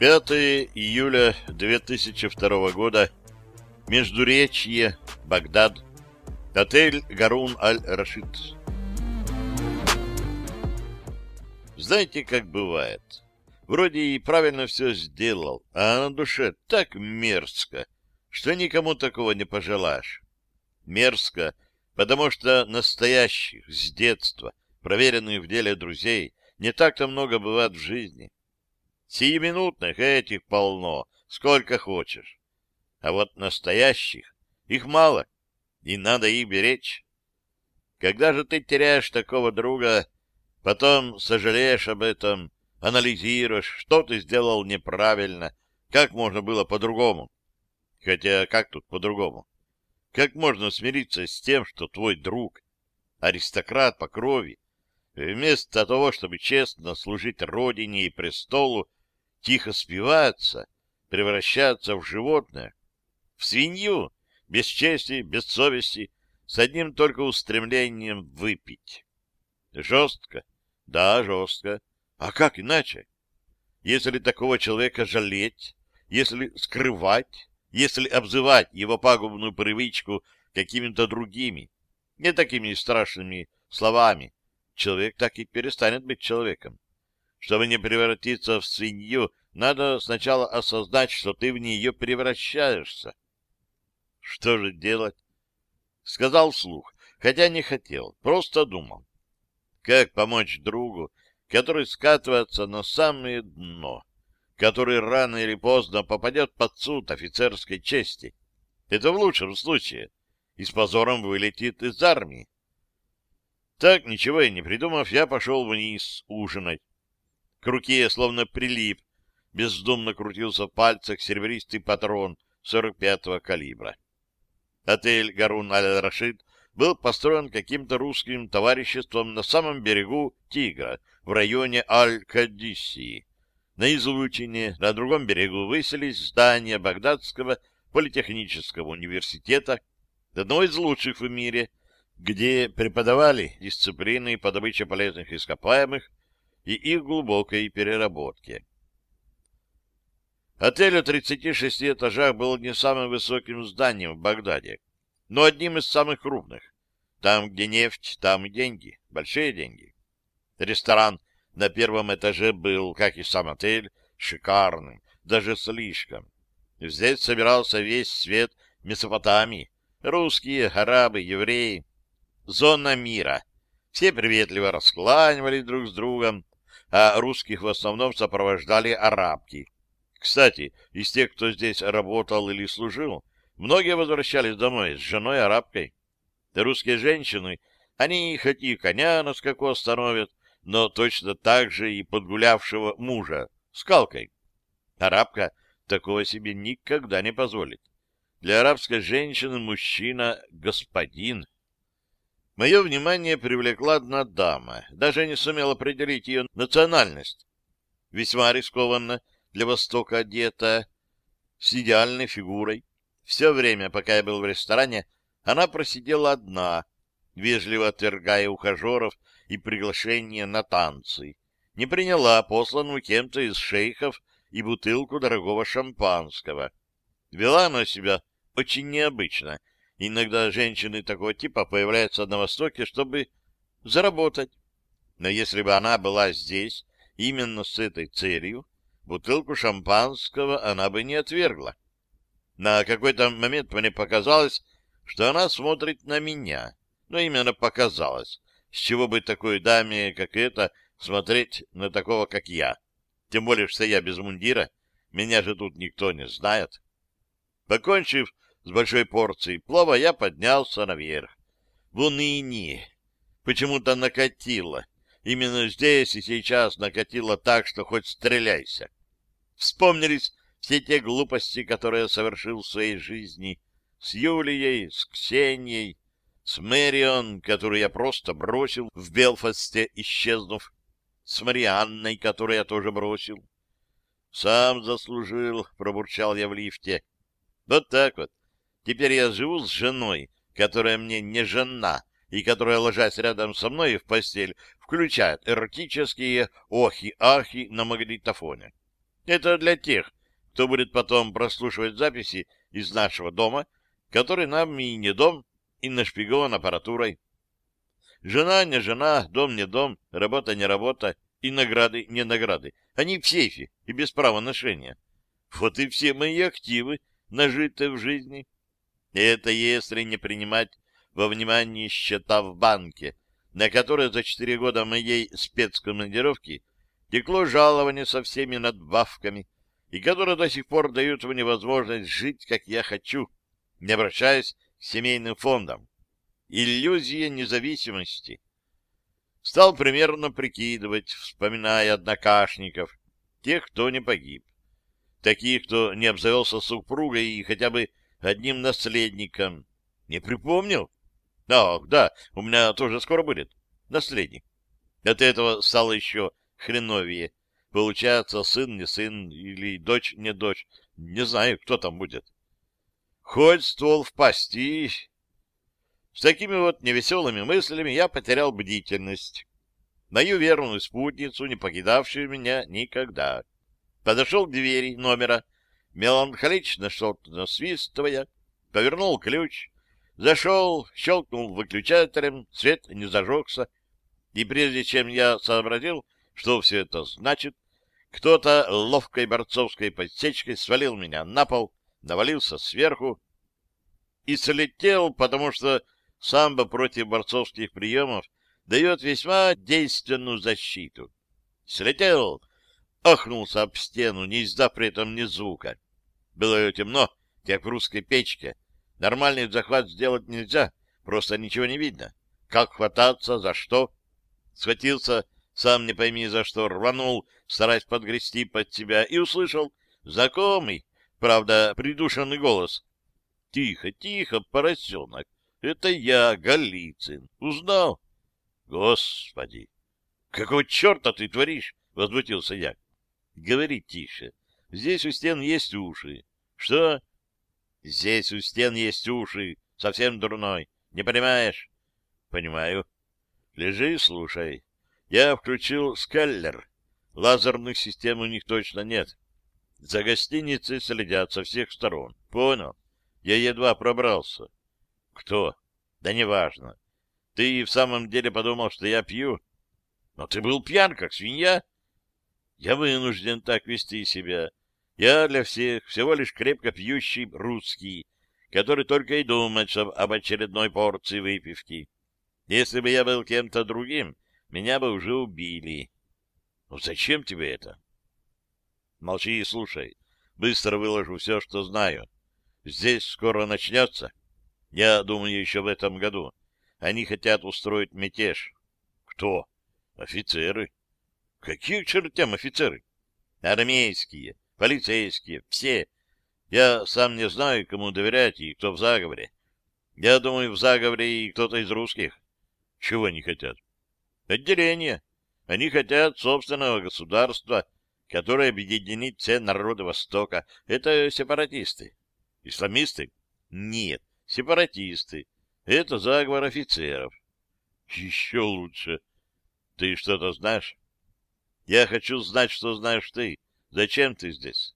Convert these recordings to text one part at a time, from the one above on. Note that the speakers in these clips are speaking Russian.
5 июля 2002 года. Междуречье, Багдад. Отель Гарун Аль-Рашид. Знаете, как бывает? Вроде и правильно все сделал, а на душе так мерзко, что никому такого не пожелаешь. Мерзко, потому что настоящих, с детства, проверенных в деле друзей, не так-то много бывает в жизни. Сиюминутных этих полно, сколько хочешь. А вот настоящих, их мало, и надо их беречь. Когда же ты теряешь такого друга, потом сожалеешь об этом, анализируешь, что ты сделал неправильно, как можно было по-другому. Хотя как тут по-другому? Как можно смириться с тем, что твой друг, аристократ по крови, вместо того, чтобы честно служить родине и престолу, тихо спивается, превращается в животное, в свинью, без чести, без совести, с одним только устремлением выпить. Жестко? Да, жестко. А как иначе? Если такого человека жалеть, если скрывать, если обзывать его пагубную привычку какими-то другими, не такими страшными словами, человек так и перестанет быть человеком. Чтобы не превратиться в свинью, надо сначала осознать, что ты в нее превращаешься. Что же делать? Сказал вслух, хотя не хотел, просто думал. Как помочь другу, который скатывается на самое дно? который рано или поздно попадет под суд офицерской чести. Это в лучшем случае. И с позором вылетит из армии. Так, ничего и не придумав, я пошел вниз ужинать. К руке словно прилип, бездумно крутился в пальцах серебристый патрон 45-го калибра. Отель «Гарун Аль-Рашид» был построен каким-то русским товариществом на самом берегу Тигра, в районе Аль-Кадиссии. На излучине на другом берегу выселись здания Багдадского политехнического университета, одного из лучших в мире, где преподавали дисциплины по добыче полезных ископаемых и их глубокой переработке. Отель о 36 этажах был не самым высоким зданием в Багдаде, но одним из самых крупных. Там, где нефть, там и деньги, большие деньги. Ресторан на первом этаже был, как и сам отель, шикарным, даже слишком. Здесь собирался весь свет Месопотамии, русские, арабы, евреи. Зона мира. Все приветливо раскланивались друг с другом, а русских в основном сопровождали арабки. Кстати, из тех, кто здесь работал или служил, многие возвращались домой с женой-арабкой. Русские женщины, они хоть и коня на скаку остановят, но точно так же и подгулявшего мужа скалкой. Арабка такого себе никогда не позволит. Для арабской женщины мужчина — господин. Мое внимание привлекла одна дама, даже не сумел определить ее национальность. Весьма рискованно для Востока одета, с идеальной фигурой. Все время, пока я был в ресторане, она просидела одна, вежливо отвергая ухажеров и приглашение на танцы, не приняла посланную кем-то из шейхов и бутылку дорогого шампанского. Вела она себя очень необычно. Иногда женщины такого типа появляются на Востоке, чтобы заработать. Но если бы она была здесь именно с этой целью, бутылку шампанского она бы не отвергла. На какой-то момент мне показалось, что она смотрит на меня. Но именно показалось. С чего бы такой даме, как эта, смотреть на такого, как я? Тем более, что я без мундира. Меня же тут никто не знает. Покончив с большой порцией плова, я поднялся наверх. В унынии. Почему-то накатило. Именно здесь и сейчас накатило так, что хоть стреляйся. Вспомнились все те глупости, которые я совершил в своей жизни. С Юлией, с Ксенией, с Мэрион, которую я просто бросил в Белфасте, исчезнув, с Марианной, которую я тоже бросил. «Сам заслужил», — пробурчал я в лифте. «Вот так вот. Теперь я живу с женой, которая мне не жена, и которая, ложась рядом со мной в постель, включает эротические охи-ахи на магнитофоне. Это для тех, кто будет потом прослушивать записи из нашего дома, который нам и не дом, и нашпигован аппаратурой. Жена не жена, дом не дом, работа не работа, и награды не награды. Они в сейфе и без права ношения. Вот и все мои активы, нажитые в жизни. И это если не принимать во внимание счета в банке, на которые за четыре года моей спецкомандировки текло жалование со всеми надбавками, и которые до сих пор дают мне возможность жить, как я хочу, не обращаясь к семейным фондам. Иллюзия независимости. Стал примерно прикидывать, вспоминая однокашников, тех, кто не погиб. Таких, кто не обзавелся супругой и хотя бы одним наследником. Не припомнил? Ах, да, у меня тоже скоро будет наследник. От этого стало еще хреновее. Получается, сын не сын или дочь не дочь. Не знаю, кто там будет. Хоть ствол в пасти. С такими вот невеселыми мыслями я потерял бдительность. Мою верную спутницу, не покидавшую меня никогда. Подошел к двери номера, меланхолично что-то насвистывая, повернул ключ, зашел, щелкнул выключателем, свет не зажегся, и прежде чем я сообразил, что все это значит, кто-то ловкой борцовской подсечкой свалил меня на пол, навалился сверху и слетел, потому что самбо против борцовских приемов дает весьма действенную защиту. Слетел, ахнулся об стену, не издав при этом ни звука. Было темно, как в русской печке. Нормальный захват сделать нельзя, просто ничего не видно. Как хвататься, за что? Схватился, сам не пойми за что, рванул, стараясь подгрести под себя, и услышал знакомый, правда, придушенный голос. — Тихо, тихо, поросенок, это я, Голицын. Узнал? — Господи! Какого черта ты творишь? — возмутился я. — Говори тише. Здесь у стен есть уши. — Что? — Здесь у стен есть уши. Совсем дурной. Не понимаешь? — Понимаю. — Лежи и слушай. Я включил скаллер. Лазерных систем у них точно нет. За гостиницей следят со всех сторон. Понял? Я едва пробрался. Кто? Да неважно. Ты в самом деле подумал, что я пью? Но ты был пьян, как свинья. Я вынужден так вести себя. Я для всех всего лишь крепко пьющий русский, который только и думает об очередной порции выпивки. Если бы я был кем-то другим, меня бы уже убили. Ну зачем тебе это? Молчи и слушай. Быстро выложу все, что знаю. Здесь скоро начнется. Я думаю, еще в этом году. Они хотят устроить мятеж. Кто? Офицеры. Какие к чертям офицеры? Армейские, полицейские, все. Я сам не знаю, кому доверять и кто в заговоре. Я думаю, в заговоре и кто-то из русских. Чего они хотят? Отделение. Они хотят собственного государства, которое объединит все народы Востока. Это сепаратисты. Исламисты? Нет, сепаратисты. Это заговор офицеров. Еще лучше. Ты что-то знаешь? Я хочу знать, что знаешь ты. Зачем ты здесь?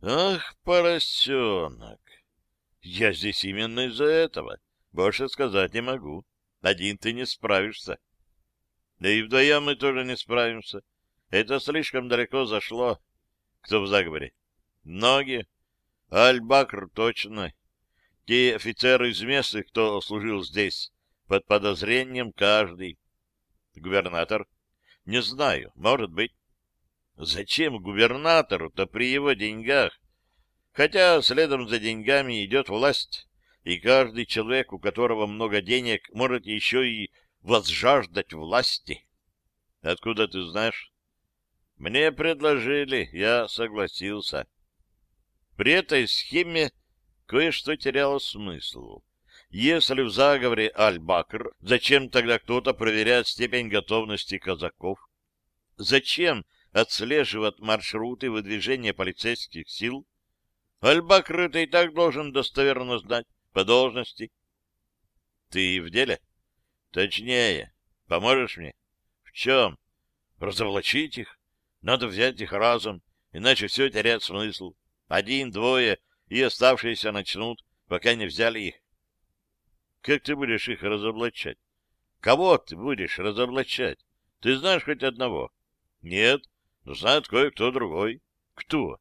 Ах, поросенок. Я здесь именно из-за этого. Больше сказать не могу. Один ты не справишься. Да и вдвоем мы тоже не справимся. Это слишком далеко зашло. Кто в заговоре? Ноги. Аль-Бакр точно. Те офицеры из местных, кто служил здесь, под подозрением каждый. Губернатор? Не знаю, может быть. Зачем губернатору-то при его деньгах? Хотя следом за деньгами идет власть, и каждый человек, у которого много денег, может еще и возжаждать власти. Откуда ты знаешь? Мне предложили, я согласился. При этой схеме кое-что теряло смысл. Если в заговоре Аль-Бакр, зачем тогда кто-то проверяет степень готовности казаков? Зачем отслеживать маршруты выдвижения полицейских сил? Аль-Бакр и так должен достоверно знать по должности. Ты в деле? Точнее, поможешь мне? В чем? Разоблачить их? Надо взять их разом. иначе все теряет смысл. Один, двое, и оставшиеся начнут, пока не взяли их. Как ты будешь их разоблачать? Кого ты будешь разоблачать? Ты знаешь хоть одного? Нет, знает кое-кто другой. Кто?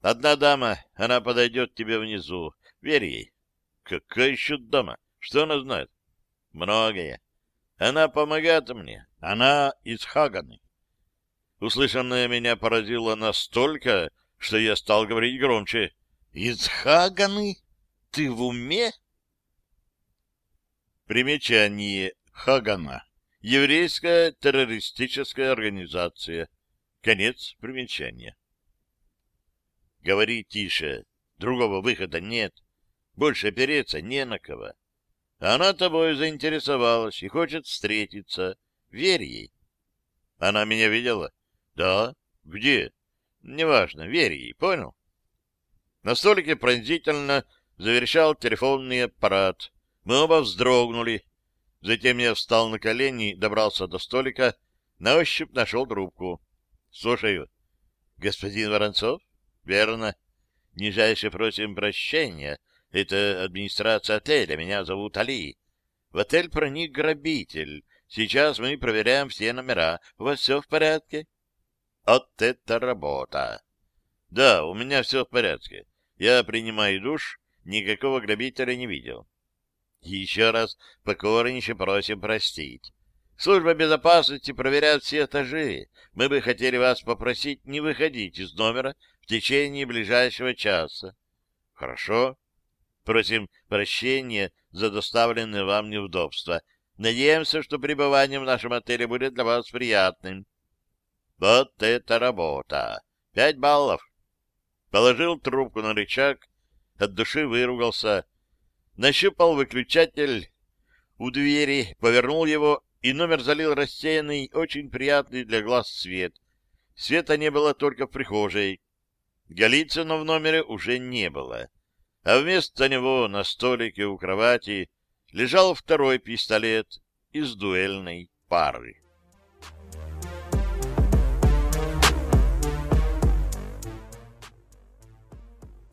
Одна дама, она подойдет тебе внизу. Верь ей. Какая еще дама? Что она знает? Многое. Она помогает мне. Она из Хаганы. Услышанное меня поразило настолько, что я стал говорить громче. Из Хаганы? Ты в уме? Примечание Хагана. Еврейская террористическая организация. Конец примечания. Говори тише. Другого выхода нет. Больше опереться не на кого. Она тобой заинтересовалась и хочет встретиться. Верь ей. Она меня видела? Да. Где? Неважно. Верь ей. Понял? На столике пронзительно заверещал телефонный аппарат. Мы оба вздрогнули. Затем я встал на колени, добрался до столика, на ощупь нашел трубку. — Слушаю. — Господин Воронцов? Верно. Нижайше просим прощения. Это администрация отеля. Меня зовут Али. В отель проник грабитель. Сейчас мы проверяем все номера. У вас все в порядке? Вот это работа. Да, у меня все в порядке. Я принимаю душ, никакого грабителя не видел. Еще раз покорнейше просим простить. Служба безопасности проверяет все этажи. Мы бы хотели вас попросить не выходить из номера в течение ближайшего часа. Хорошо. Просим прощения за доставленное вам неудобства. Надеемся, что пребывание в нашем отеле будет для вас приятным. Вот это работа! Пять баллов. Положил трубку на рычаг, от души выругался, нащупал выключатель у двери, повернул его, и номер залил рассеянный, очень приятный для глаз свет. Света не было только в прихожей. Голицына в номере уже не было, а вместо него на столике у кровати лежал второй пистолет из дуэльной пары.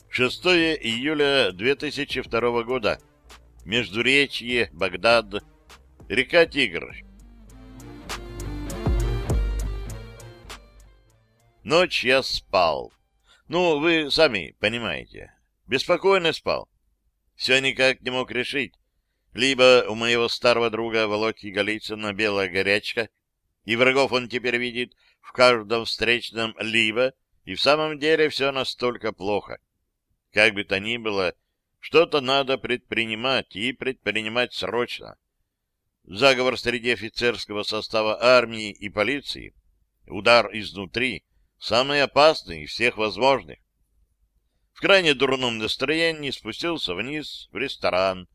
6 июля 2002 года. Междуречье, Багдад, река Тигр. Ночь я спал. Ну, вы сами понимаете. Беспокойно спал. Все никак не мог решить. Либо у моего старого друга Володьки Голицына белая горячка, и врагов он теперь видит в каждом встречном, либо и в самом деле все настолько плохо. Как бы то ни было, что-то надо предпринимать, и предпринимать срочно. Заговор среди офицерского состава армии и полиции, удар изнутри, самый опасный из всех возможных. В крайне дурном настроении спустился вниз в ресторан,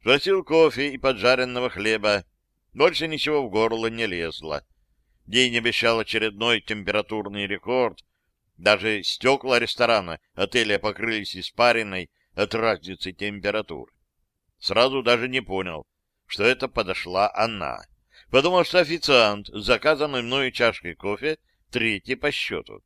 спросил кофе и поджаренного хлеба. Больше ничего в горло не лезло. День обещал очередной температурный рекорд. Даже стекла ресторана отеля покрылись испариной от разницы температур. Сразу даже не понял, что это подошла она. Подумал, что официант с заказанной мною чашкой кофе третий по счету.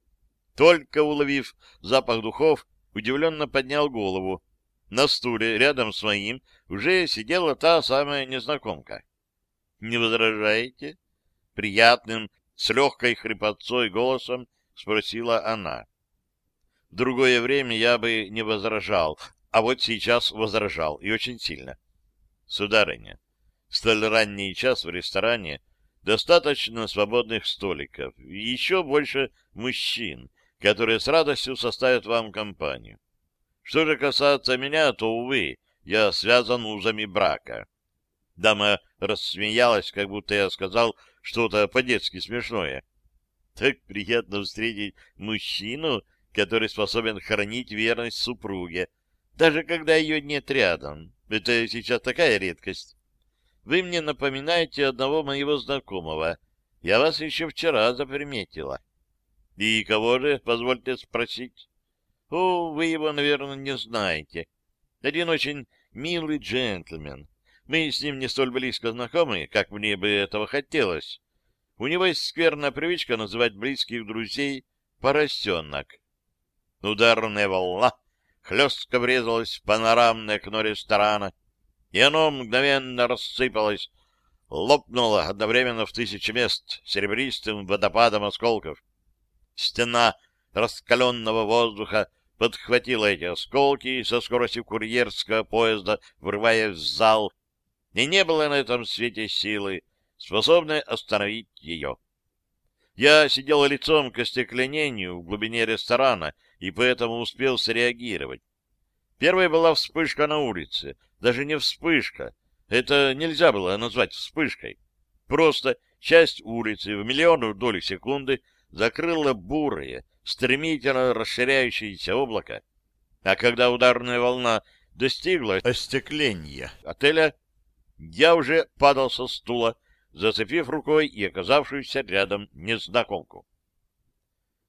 Только уловив запах духов, удивленно поднял голову. На стуле рядом с моим уже сидела та самая незнакомка. — Не возражаете? Приятным, с легкой хрипотцой голосом спросила она. В другое время я бы не возражал, а вот сейчас возражал, и очень сильно. — Сударыня, столь ранний час в ресторане — достаточно свободных столиков, и еще больше мужчин, которые с радостью составят вам компанию. Что же касается меня, то, увы, я связан узами брака. Дама рассмеялась, как будто я сказал что-то по-детски смешное. Так приятно встретить мужчину, который способен хранить верность супруге, даже когда ее нет рядом. Это сейчас такая редкость. Вы мне напоминаете одного моего знакомого. Я вас еще вчера заприметила. И кого же, позвольте спросить? О, вы его, наверное, не знаете. Один очень милый джентльмен. Мы с ним не столь близко знакомы, как мне бы этого хотелось. У него есть скверная привычка называть близких друзей поросенок. Ударная волна хлестко врезалась в панорамное окно ресторана, и оно мгновенно рассыпалось, лопнуло одновременно в тысячи мест серебристым водопадом осколков. Стена раскаленного воздуха подхватила эти осколки со скоростью курьерского поезда, врываясь в зал, и не было на этом свете силы, способной остановить ее. Я сидел лицом к остекленению в глубине ресторана и поэтому успел среагировать. Первой была вспышка на улице. Даже не вспышка. Это нельзя было назвать вспышкой. Просто часть улицы в миллионную долю секунды закрыла бурое, стремительно расширяющееся облако. А когда ударная волна достигла остекления отеля, я уже падал со стула, зацепив рукой и оказавшуюся рядом незнакомку.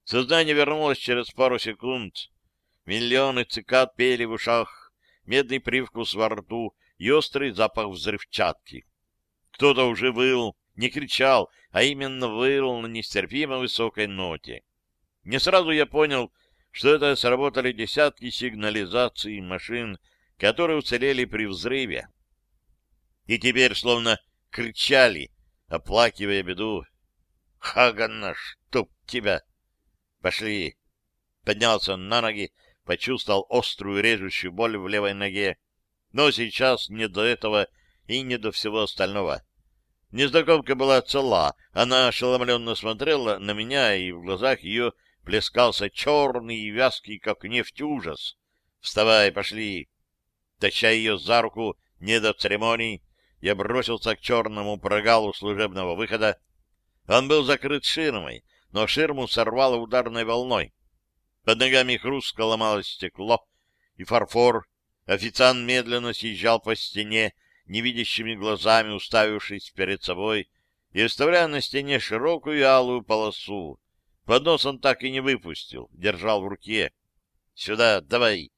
Сознание вернулось через пару секунд. Миллионы цикад пели в ушах, медный привкус во рту и острый запах взрывчатки. Кто-то уже выл, не кричал, а именно выл на нестерпимо высокой ноте. Не сразу я понял, что это сработали десятки сигнализаций машин, которые уцелели при взрыве. И теперь словно кричали, оплакивая беду. «Хагана, чтоб тебя!» «Пошли!» Поднялся на ноги, почувствовал острую режущую боль в левой ноге. Но сейчас не до этого и не до всего остального. Незнакомка была цела, она ошеломленно смотрела на меня, и в глазах ее плескался черный и вязкий, как нефть, ужас. «Вставай, пошли!» Таща ее за руку, не до церемоний, я бросился к черному прогалу служебного выхода. Он был закрыт ширмой, но ширму сорвало ударной волной. Под ногами хрустко ломалось стекло и фарфор. Официант медленно съезжал по стене, невидящими глазами уставившись перед собой и оставляя на стене широкую алую полосу. Поднос он так и не выпустил, держал в руке. «Сюда, давай!»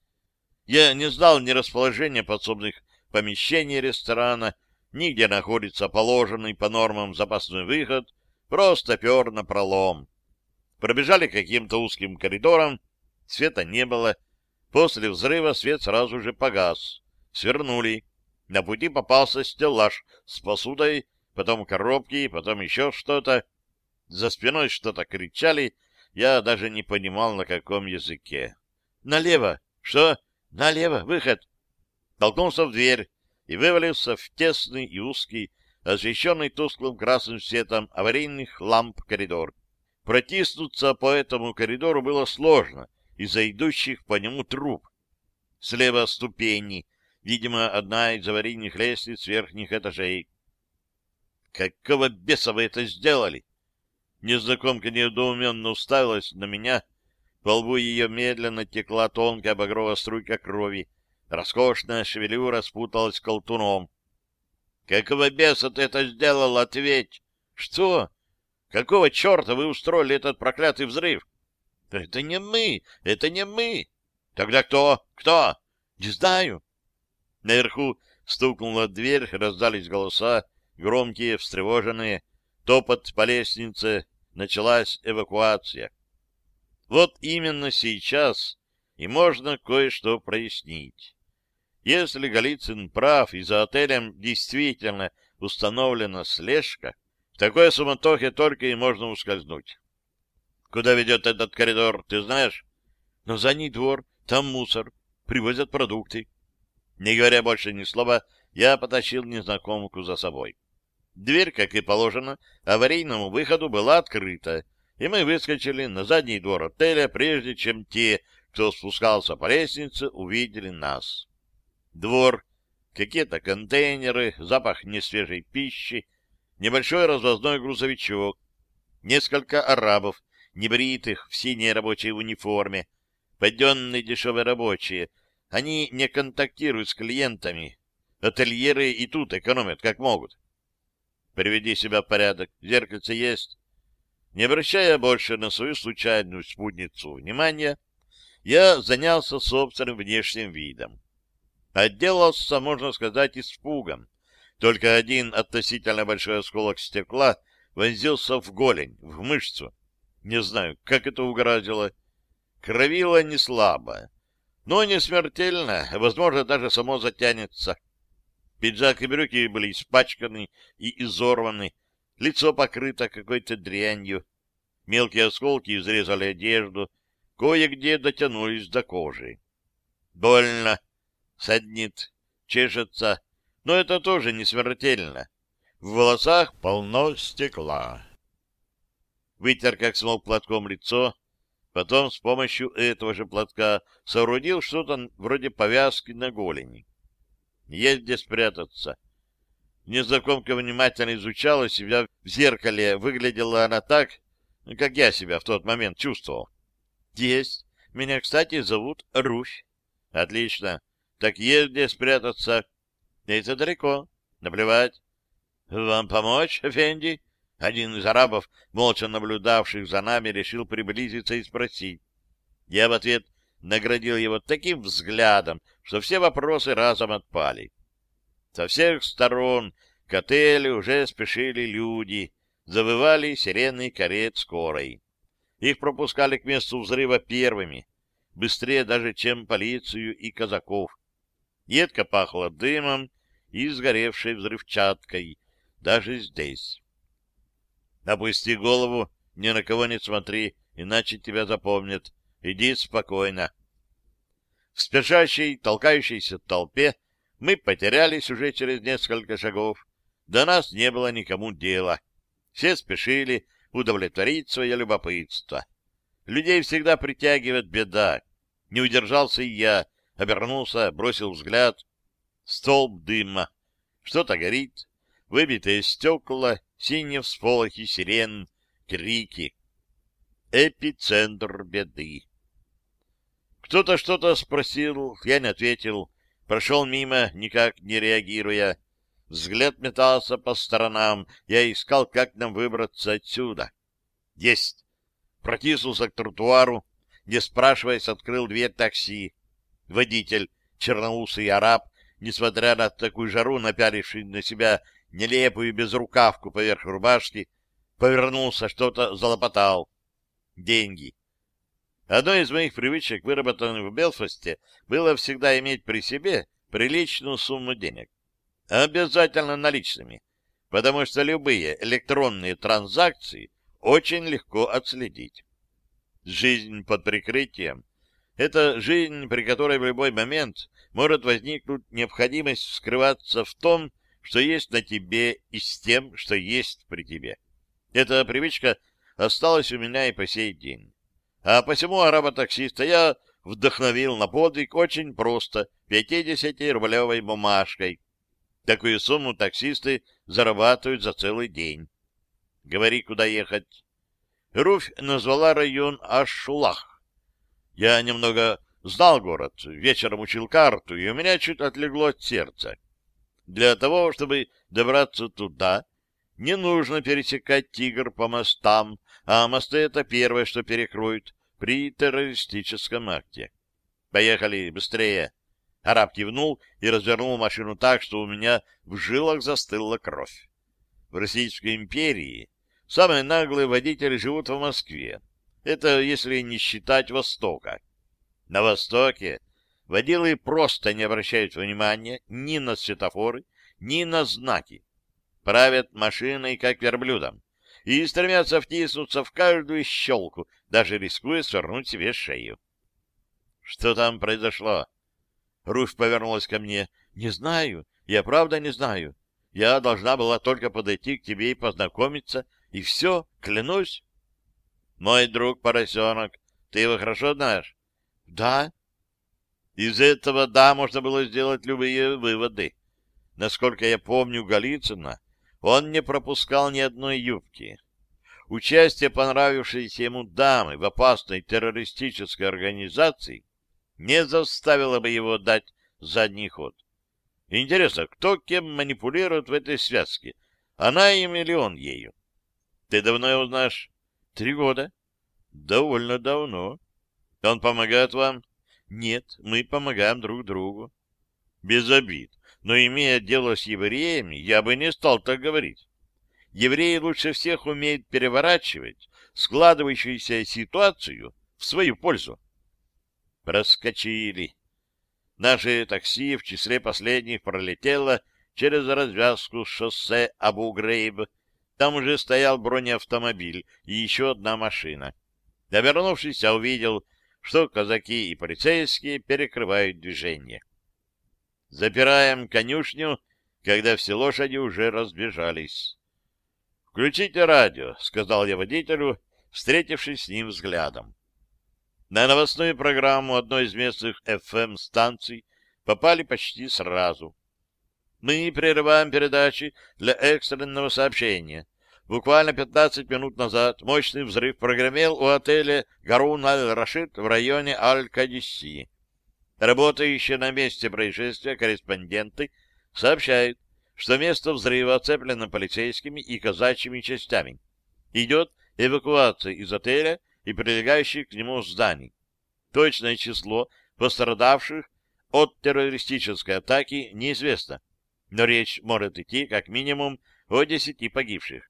Я не знал ни расположения подсобных помещений ресторана, ни где находится положенный по нормам запасной выход, просто пер на пролом. Пробежали каким-то узким коридором, света не было. После взрыва свет сразу же погас. Свернули. На пути попался стеллаж с посудой, потом коробки, потом еще что-то. За спиной что-то кричали, я даже не понимал, на каком языке. «Налево! Что? Налево! Выход!» Толкнулся в дверь и вывалился в тесный и узкий, освещенный тусклым красным светом аварийных ламп коридор. Протиснуться по этому коридору было сложно из-за идущих по нему труб. Слева ступени, видимо, одна из аварийных лестниц верхних этажей. «Какого беса вы это сделали?» Незнакомка недоуменно уставилась на меня. По лбу ее медленно текла тонкая багровая струйка крови. Роскошная шевелюра спуталась колтуном. «Какого беса ты это сделал? Ответь!» «Что? Какого черта вы устроили этот проклятый взрыв?» «Это не мы! Это не мы!» «Тогда кто? Кто?» «Не знаю!» Наверху стукнула дверь, раздались голоса, громкие, встревоженные топот по лестнице, началась эвакуация. Вот именно сейчас и можно кое-что прояснить. Если Голицын прав, и за отелем действительно установлена слежка, такой суматохе только и можно ускользнуть. Куда ведет этот коридор, ты знаешь? Но задний двор, там мусор, привозят продукты. Не говоря больше ни слова, я потащил незнакомку за собой. Дверь, как и положено, аварийному выходу была открыта, и мы выскочили на задний двор отеля, прежде чем те, кто спускался по лестнице, увидели нас. Двор, какие-то контейнеры, запах несвежей пищи, небольшой развозной грузовичок, несколько арабов, небритых, в синей рабочей униформе, подденные дешевые рабочие. Они не контактируют с клиентами. Ательеры и тут экономят, как могут. Приведи себя в порядок. Зеркальце есть. Не обращая больше на свою случайную спутницу внимания, я занялся собственным внешним видом. Отделался, можно сказать, испугом. Только один относительно большой осколок стекла вонзился в голень, в мышцу. Не знаю, как это угораздило. Кровило не слабо, но не смертельно, возможно, даже само затянется. Пиджак и брюки были испачканы и изорваны, лицо покрыто какой-то дрянью. Мелкие осколки изрезали одежду, кое-где дотянулись до кожи. Больно, саднит, чешется, но это тоже не смертельно. В волосах полно стекла. Вытер, как смог, платком лицо, потом с помощью этого же платка соорудил что-то вроде повязки на голени. Есть где спрятаться. Незнакомка внимательно изучала себя в зеркале. Выглядела она так, как я себя в тот момент чувствовал. Есть. Меня, кстати, зовут Руфь. Отлично. Так есть где спрятаться. Это далеко. Наплевать. Вам помочь, Фенди? Один из арабов, молча наблюдавших за нами, решил приблизиться и спросить. Я в ответ наградил его таким взглядом, что все вопросы разом отпали. Со всех сторон к отелю уже спешили люди, завывали сирены карет скорой. Их пропускали к месту взрыва первыми, быстрее даже, чем полицию и казаков. Едко пахло дымом и сгоревшей взрывчаткой, даже здесь. Опусти голову, ни на кого не смотри, иначе тебя запомнят. Иди спокойно. В спешащей, толкающейся толпе мы потерялись уже через несколько шагов. До нас не было никому дела. Все спешили удовлетворить свое любопытство. Людей всегда притягивает беда. Не удержался и я, обернулся, бросил взгляд. Столб дыма. Что-то горит. Выбитые стекла, синие всполохи сирен, крики. Эпицентр беды. Кто-то что-то спросил, я не ответил, прошел мимо, никак не реагируя. Взгляд метался по сторонам, я искал, как нам выбраться отсюда. Есть! Протиснулся к тротуару, не спрашиваясь, открыл дверь такси. Водитель, черноусый араб, несмотря на такую жару, напяливший на себя нелепую безрукавку поверх рубашки, повернулся, что-то залопотал. Деньги. Одной из моих привычек, выработанных в Белфасте, было всегда иметь при себе приличную сумму денег. Обязательно наличными, потому что любые электронные транзакции очень легко отследить. Жизнь под прикрытием — это жизнь, при которой в любой момент может возникнуть необходимость скрываться в том, что есть на тебе, и с тем, что есть при тебе. Эта привычка осталась у меня и по сей день. А посему араба-таксиста я вдохновил на подвиг очень просто 50-рублевой бумажкой. Такую сумму таксисты зарабатывают за целый день. Говори, куда ехать. Руфь назвала район Ашулах. Я немного знал город, вечером учил карту, и у меня чуть отлегло от сердца. Для того, чтобы добраться туда, не нужно пересекать Тигр по мостам, а мосты — это первое, что перекроют при террористическом акте. Поехали, быстрее. Араб кивнул и развернул машину так, что у меня в жилах застыла кровь. В Российской империи самые наглые водители живут в Москве. Это если не считать Востока. На Востоке водилы просто не обращают внимания ни на светофоры, ни на знаки правят машиной, как верблюдом, и стремятся втиснуться в каждую щелку, даже рискуя свернуть себе шею. Что там произошло? Руфь повернулась ко мне. Не знаю, я правда не знаю. Я должна была только подойти к тебе и познакомиться, и все, клянусь. Мой друг поросенок, ты его хорошо знаешь? Да. Из этого «да» можно было сделать любые выводы. Насколько я помню Голицына, он не пропускал ни одной юбки. Участие понравившейся ему дамы в опасной террористической организации не заставило бы его дать задний ход. Интересно, кто кем манипулирует в этой связке? Она им или он ею? Ты давно его знаешь? Три года. Довольно давно. Он помогает вам? Нет, мы помогаем друг другу. Без обид но, имея дело с евреями, я бы не стал так говорить. евреи лучше всех умеют переворачивать складывающуюся ситуацию в свою пользу. Проскочили. Наше такси в числе последних пролетело через развязку шоссе Абу-Грейб. Там уже стоял бронеавтомобиль и еще одна машина. Обернувшись, я увидел, что казаки и полицейские перекрывают движение. Запираем конюшню, когда все лошади уже разбежались. «Включите радио», — сказал я водителю, встретившись с ним взглядом. На новостную программу одной из местных FM-станций попали почти сразу. Мы прерываем передачи для экстренного сообщения. Буквально 15 минут назад мощный взрыв прогремел у отеля Гарун Аль-Рашид в районе Аль-Кадиси. Работающие на месте происшествия корреспонденты сообщают, что место взрыва оцеплено полицейскими и казачьими частями. Идет эвакуация из отеля и прилегающих к нему зданий. Точное число пострадавших от террористической атаки неизвестно, но речь может идти как минимум о десяти погибших.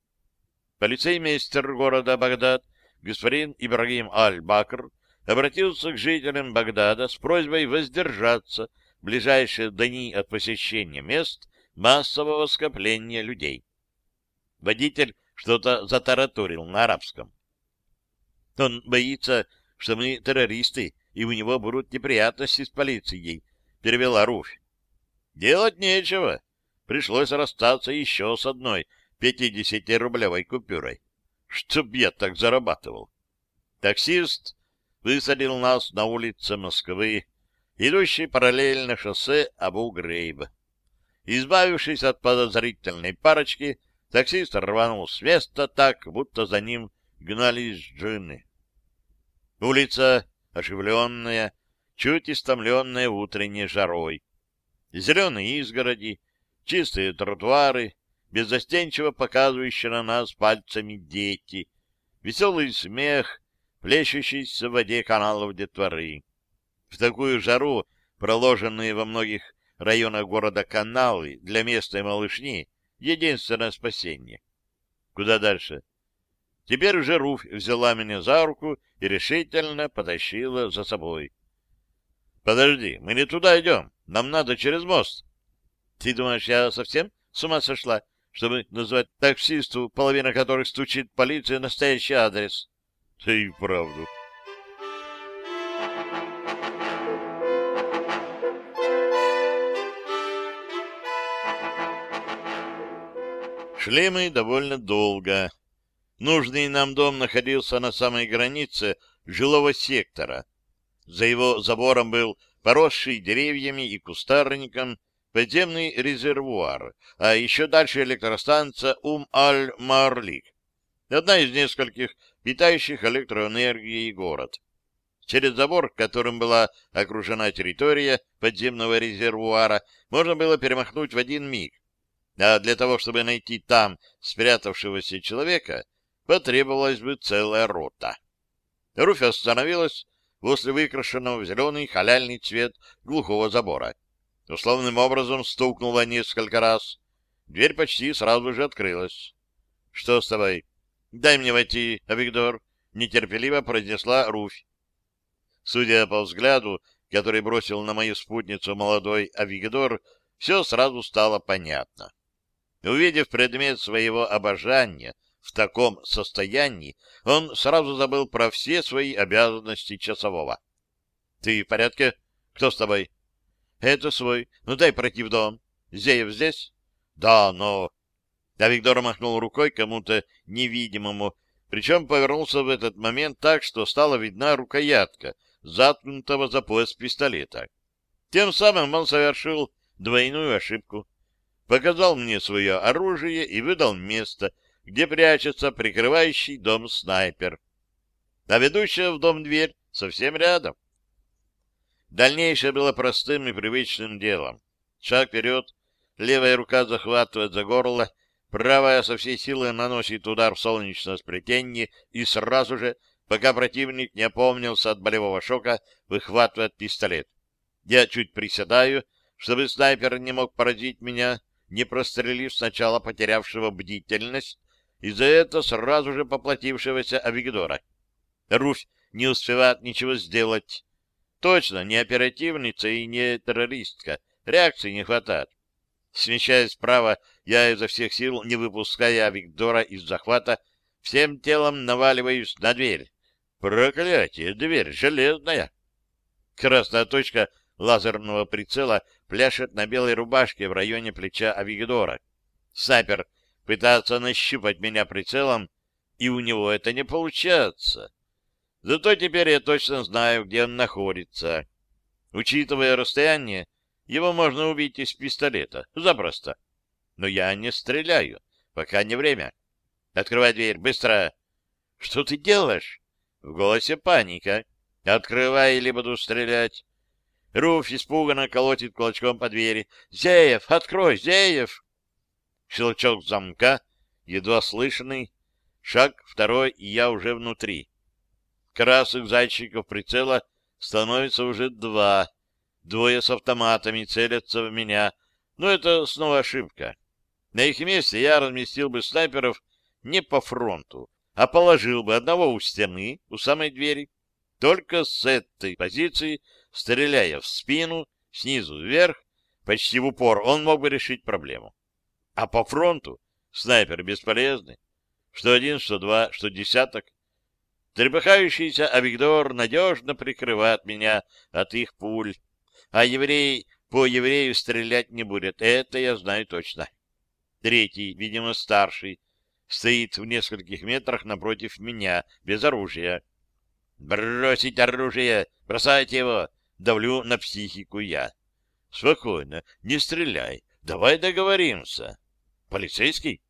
Полицеймейстер города Багдад господин Ибрагим Аль-Бакр обратился к жителям Багдада с просьбой воздержаться в ближайшие дни от посещения мест массового скопления людей. Водитель что-то затараторил на арабском. Он боится, что мы террористы, и у него будут неприятности с полицией, — перевела Руфь. Делать нечего. Пришлось расстаться еще с одной пятидесятирублевой купюрой. Чтоб я так зарабатывал. Таксист высадил нас на улице Москвы, идущей параллельно шоссе Абу-Грейб. Избавившись от подозрительной парочки, таксист рванул с места так, будто за ним гнались джинны. Улица оживленная, чуть истомленная утренней жарой. Зеленые изгороди, чистые тротуары, беззастенчиво показывающие на нас пальцами дети, веселый смех, плещущийся в воде каналов детворы. В такую жару проложенные во многих районах города каналы для местной малышни — единственное спасение. Куда дальше? Теперь уже Руфь взяла меня за руку и решительно потащила за собой. — Подожди, мы не туда идем. Нам надо через мост. — Ты думаешь, я совсем с ума сошла, чтобы назвать таксисту, половина которых стучит полиция, настоящий адрес? — Ты и правду. Шли мы довольно долго. Нужный нам дом находился на самой границе жилого сектора. За его забором был поросший деревьями и кустарником подземный резервуар, а еще дальше электростанция Ум-Аль-Марлик, одна из нескольких питающих электроэнергией город. Через забор, которым была окружена территория подземного резервуара, можно было перемахнуть в один миг. А для того, чтобы найти там спрятавшегося человека, потребовалась бы целая рота. Руфь остановилась возле выкрашенного в зеленый халяльный цвет глухого забора. Условным образом стукнула несколько раз. Дверь почти сразу же открылась. — Что с тобой? — Дай мне войти, Авигдор, — нетерпеливо произнесла Руфь. Судя по взгляду, который бросил на мою спутницу молодой Авигдор, все сразу стало понятно. Увидев предмет своего обожания — в таком состоянии он сразу забыл про все свои обязанности часового. — Ты в порядке? Кто с тобой? — Это свой. Ну дай пройти в дом. Зеев здесь? — Да, но... А Виктор махнул рукой кому-то невидимому, причем повернулся в этот момент так, что стала видна рукоятка, заткнутого за пояс пистолета. Тем самым он совершил двойную ошибку. Показал мне свое оружие и выдал место, где прячется прикрывающий дом снайпер. А ведущая в дом дверь совсем рядом. Дальнейшее было простым и привычным делом. Шаг вперед, левая рука захватывает за горло, правая со всей силы наносит удар в солнечное сплетение и сразу же, пока противник не опомнился от болевого шока, выхватывает пистолет. Я чуть приседаю, чтобы снайпер не мог поразить меня, не прострелив сначала потерявшего бдительность, и за это сразу же поплатившегося Авигдора. Руфь не успевает ничего сделать. Точно, не оперативница и не террористка. Реакции не хватает. Смещаясь вправо, я изо всех сил, не выпуская Виктора из захвата, всем телом наваливаюсь на дверь. Проклятие, дверь железная. Красная точка лазерного прицела пляшет на белой рубашке в районе плеча Авигдора. Снайпер пытается нащупать меня прицелом, и у него это не получается. Зато теперь я точно знаю, где он находится. Учитывая расстояние, его можно убить из пистолета. Запросто. Но я не стреляю, пока не время. Открывай дверь, быстро. Что ты делаешь? В голосе паника. Открывай, или буду стрелять. Руф испуганно колотит кулачком по двери. «Зеев, открой, Зеев!» Щелчок замка, едва слышный. Шаг второй, и я уже внутри. Красных зайчиков прицела становится уже два. Двое с автоматами целятся в меня, но это снова ошибка. На их месте я разместил бы снайперов не по фронту, а положил бы одного у стены, у самой двери. Только с этой позиции, стреляя в спину, снизу вверх, почти в упор, он мог бы решить проблему. А по фронту снайпер бесполезный. Что один, что два, что десяток. Трепыхающийся Авигдор надежно прикрывает меня от их пуль, а еврей по еврею стрелять не будет. Это я знаю точно. Третий, видимо, старший, стоит в нескольких метрах напротив меня, без оружия. «Бросить оружие! Бросайте его!» Давлю на психику я. «Спокойно, не стреляй. Давай договоримся». «Полицейский?»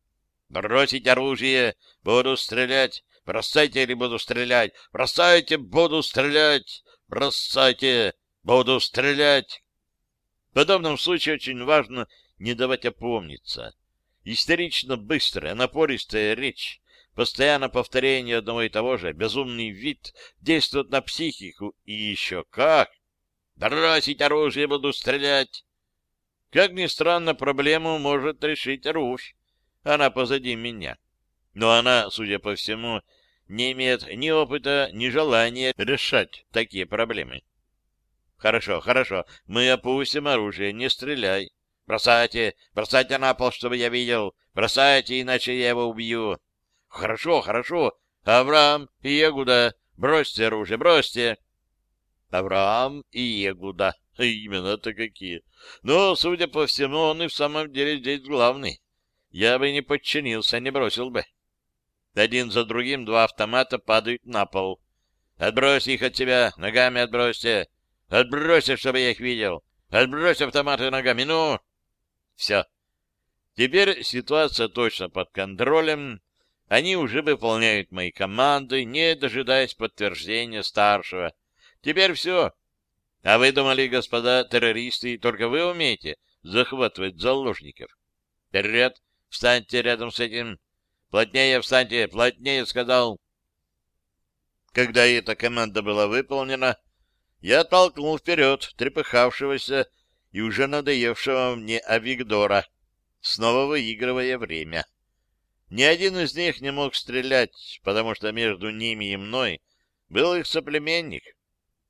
«Бросить оружие! Буду стрелять! Бросайте или буду стрелять! Бросайте, буду стрелять! Бросайте, буду стрелять!» В подобном случае очень важно не давать опомниться. Истерично быстрая, напористая речь, постоянно повторение одного и того же, безумный вид действует на психику, и еще как! «Бросить оружие, буду стрелять!» Как ни странно, проблему может решить Руфь. Она позади меня. Но она, судя по всему, не имеет ни опыта, ни желания решать такие проблемы. Хорошо, хорошо, мы опустим оружие, не стреляй. Бросайте, бросайте на пол, чтобы я видел. Бросайте, иначе я его убью. Хорошо, хорошо. Авраам и Егуда, бросьте оружие, бросьте. Авраам и Егуда. Именно-то какие. Но, судя по всему, он и в самом деле здесь главный. Я бы не подчинился, не бросил бы. Один за другим два автомата падают на пол. Отбрось их от себя, ногами отбросьте. Отбросьте, чтобы я их видел. Отбрось автоматы ногами, ну! Все. Теперь ситуация точно под контролем. Они уже выполняют мои команды, не дожидаясь подтверждения старшего. Теперь все. А вы думали, господа террористы, только вы умеете захватывать заложников? Вперед! Встаньте рядом с этим! Плотнее встаньте! Плотнее, сказал! Когда эта команда была выполнена, я толкнул вперед трепыхавшегося и уже надоевшего мне Авигдора, снова выигрывая время. Ни один из них не мог стрелять, потому что между ними и мной был их соплеменник.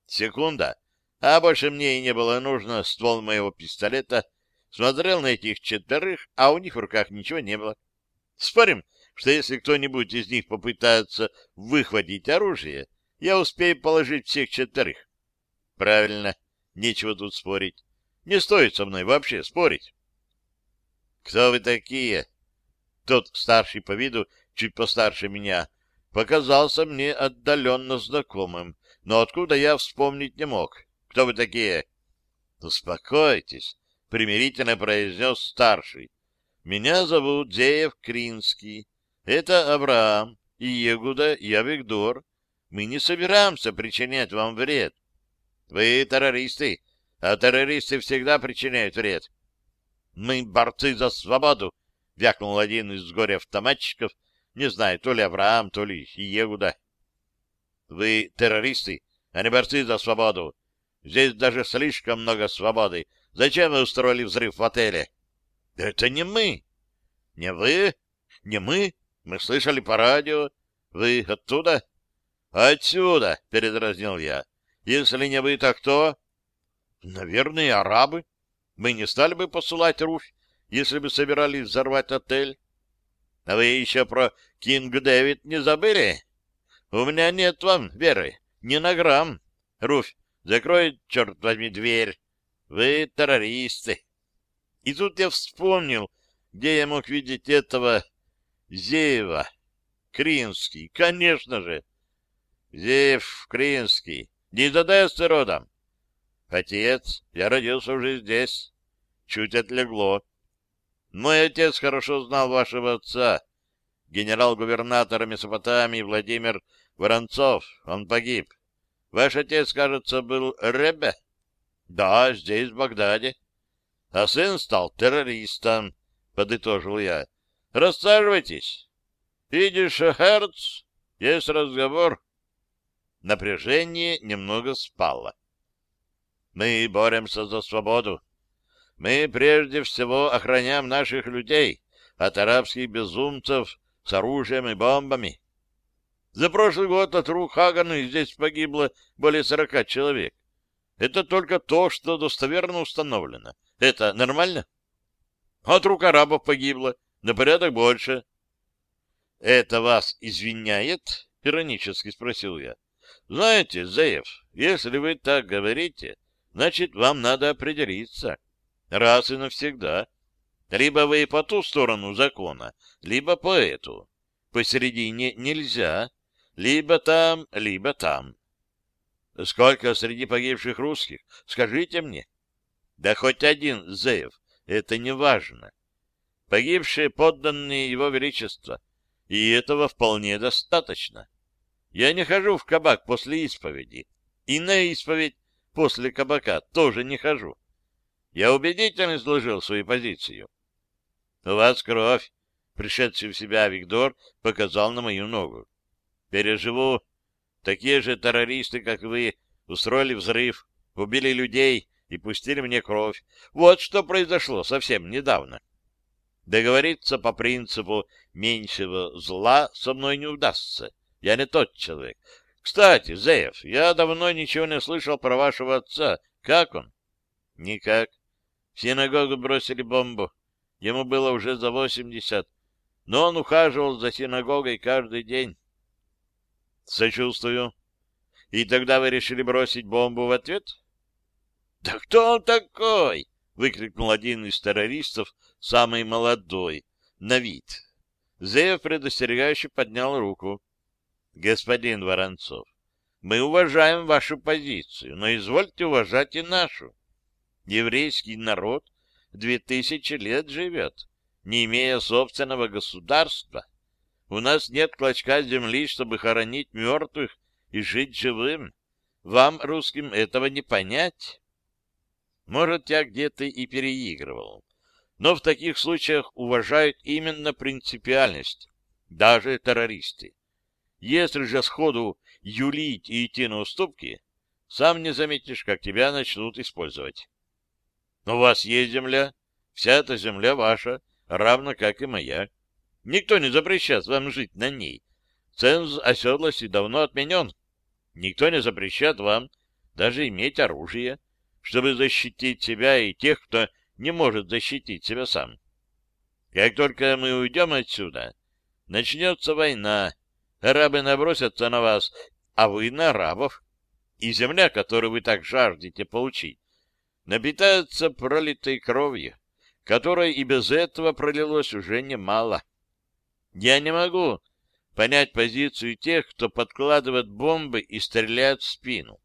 Секунда, а больше мне и не было нужно, ствол моего пистолета смотрел на этих четверых, а у них в руках ничего не было. Спорим, что если кто-нибудь из них попытается выхватить оружие, я успею положить всех четверых. Правильно, нечего тут спорить. Не стоит со мной вообще спорить. Кто вы такие? Тот старший по виду, чуть постарше меня, показался мне отдаленно знакомым, но откуда я вспомнить не мог. Кто вы такие? Успокойтесь, примирительно произнес старший. Меня зовут Зеев Кринский. Это Авраам, и Егуда, и Авигдор. Мы не собираемся причинять вам вред. Вы террористы, а террористы всегда причиняют вред. Мы борцы за свободу, вякнул один из горе-автоматчиков, не знаю, то ли Авраам, то ли Егуда. Вы террористы, а не борцы за свободу. Здесь даже слишком много свободы. Зачем вы устроили взрыв в отеле? Это не мы. Не вы? Не мы? Мы слышали по радио. Вы оттуда? Отсюда, передразнил я. Если не вы, то кто? Наверное, арабы. Мы не стали бы посылать Руфь, если бы собирались взорвать отель. А вы еще про Кинг Дэвид не забыли? У меня нет вам веры, ни на грамм. Руфь, закрой, черт возьми, дверь. Вы террористы. И тут я вспомнил, где я мог видеть этого Зеева. Кринский, конечно же. Зеев Кринский. Не задайся родом. Отец, я родился уже здесь. Чуть отлегло. Мой отец хорошо знал вашего отца, генерал-губернатора Месопотамии Владимир Воронцов. Он погиб. Ваш отец, кажется, был Ребе? Да, здесь, в Багдаде. А сын стал террористом, подытожил я. Рассаживайтесь. Видишь, Херц, есть разговор. Напряжение немного спало. Мы боремся за свободу. Мы прежде всего охраняем наших людей от арабских безумцев с оружием и бомбами. За прошлый год от рук Хагана здесь погибло более сорока человек. Это только то, что достоверно установлено. Это нормально? От рук арабов погибло на порядок больше. — Это вас извиняет? — иронически спросил я. — Знаете, Заев, если вы так говорите, значит, вам надо определиться. Раз и навсегда. Либо вы по ту сторону закона, либо по эту. Посередине нельзя. Либо там, либо там. Сколько среди погибших русских? Скажите мне. Да хоть один Зеев, это не важно. Погибшие подданные его величества, и этого вполне достаточно. Я не хожу в кабак после исповеди, и на исповедь после кабака тоже не хожу. Я убедительно изложил свою позицию. У вас кровь. Пришедший в себя Виктор показал на мою ногу. Переживу. Такие же террористы, как вы, устроили взрыв, убили людей и пустили мне кровь. Вот что произошло совсем недавно. Договориться по принципу меньшего зла со мной не удастся. Я не тот человек. Кстати, Зеев, я давно ничего не слышал про вашего отца. Как он? Никак. В синагогу бросили бомбу. Ему было уже за восемьдесят, но он ухаживал за синагогой каждый день. Сочувствую. И тогда вы решили бросить бомбу в ответ? Да кто он такой? выкрикнул один из террористов, самый молодой, на вид. Зеев предостерегающе поднял руку. Господин Воронцов, мы уважаем вашу позицию, но извольте уважать и нашу. Еврейский народ две тысячи лет живет, не имея собственного государства. У нас нет клочка земли, чтобы хоронить мертвых и жить живым. Вам, русским, этого не понять. Может, я где-то и переигрывал. Но в таких случаях уважают именно принципиальность, даже террористы. Если же сходу юлить и идти на уступки, сам не заметишь, как тебя начнут использовать. У вас есть земля, вся эта земля ваша, равно как и моя. Никто не запрещает вам жить на ней. Ценз оседлости давно отменен. Никто не запрещает вам даже иметь оружие, чтобы защитить себя и тех, кто не может защитить себя сам. Как только мы уйдем отсюда, начнется война, арабы набросятся на вас, а вы на арабов, и земля, которую вы так жаждете получить, напитается пролитой кровью, которой и без этого пролилось уже немало. Я не могу понять позицию тех, кто подкладывает бомбы и стреляет в спину.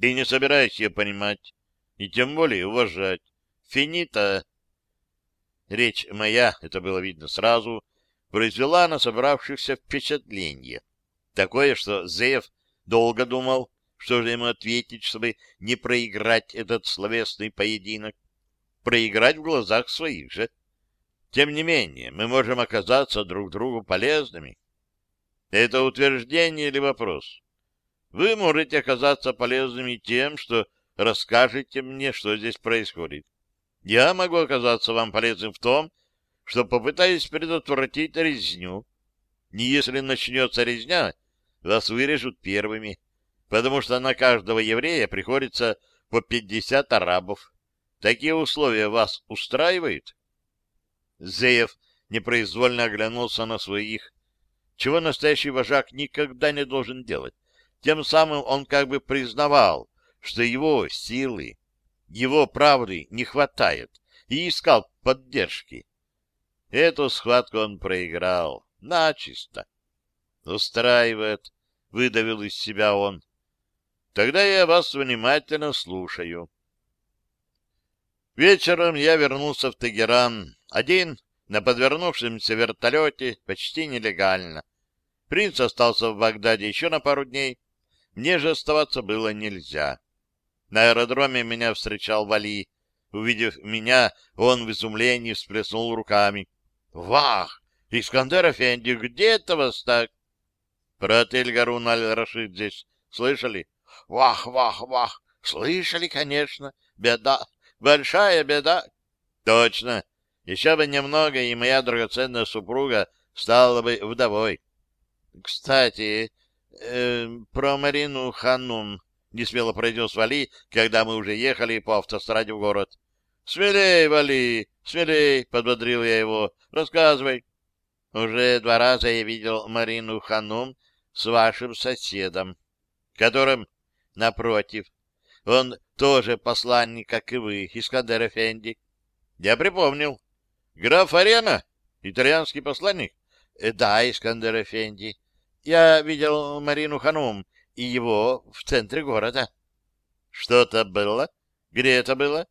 Ты не собираюсь ее понимать, и тем более уважать. Финита. Речь моя, это было видно сразу, произвела на собравшихся впечатление. Такое, что Зеев долго думал, что же ему ответить, чтобы не проиграть этот словесный поединок? Проиграть в глазах своих же. Тем не менее, мы можем оказаться друг другу полезными. Это утверждение или вопрос? Вы можете оказаться полезными тем, что расскажете мне, что здесь происходит. Я могу оказаться вам полезным в том, что попытаюсь предотвратить резню. Не если начнется резня, вас вырежут первыми, потому что на каждого еврея приходится по пятьдесят арабов. Такие условия вас устраивают? Зеев непроизвольно оглянулся на своих. Чего настоящий вожак никогда не должен делать? Тем самым он как бы признавал, что его силы, его правды не хватает, и искал поддержки. Эту схватку он проиграл. Начисто. Устраивает, выдавил из себя он. Тогда я вас внимательно слушаю. Вечером я вернулся в Тегеран, один, на подвернувшемся вертолете, почти нелегально. Принц остался в Багдаде еще на пару дней. Мне же оставаться было нельзя. На аэродроме меня встречал Вали. Увидев меня, он в изумлении всплеснул руками. — Вах! Искандер Эфенди, где это вас так? — Про отель Гарун Аль-Рашид здесь слышали? — Вах, вах, вах! Слышали, конечно. Беда, большая беда. — Точно. Еще бы немного, и моя драгоценная супруга стала бы вдовой. — Кстати, э, про Марину Ханум, — несмело произнес Вали, когда мы уже ехали по автостраде в город. — Смелей, Вали, смелей, — подбодрил я его. — Рассказывай. — Уже два раза я видел Марину Ханум с вашим соседом, которым, напротив, он тоже посланник, как и вы, Искандер Эфенди. Я припомнил. Граф Арена? Итальянский посланник? Э, да, Искандер Эфенди. Я видел Марину Ханум и его в центре города. Что-то было? Где это было?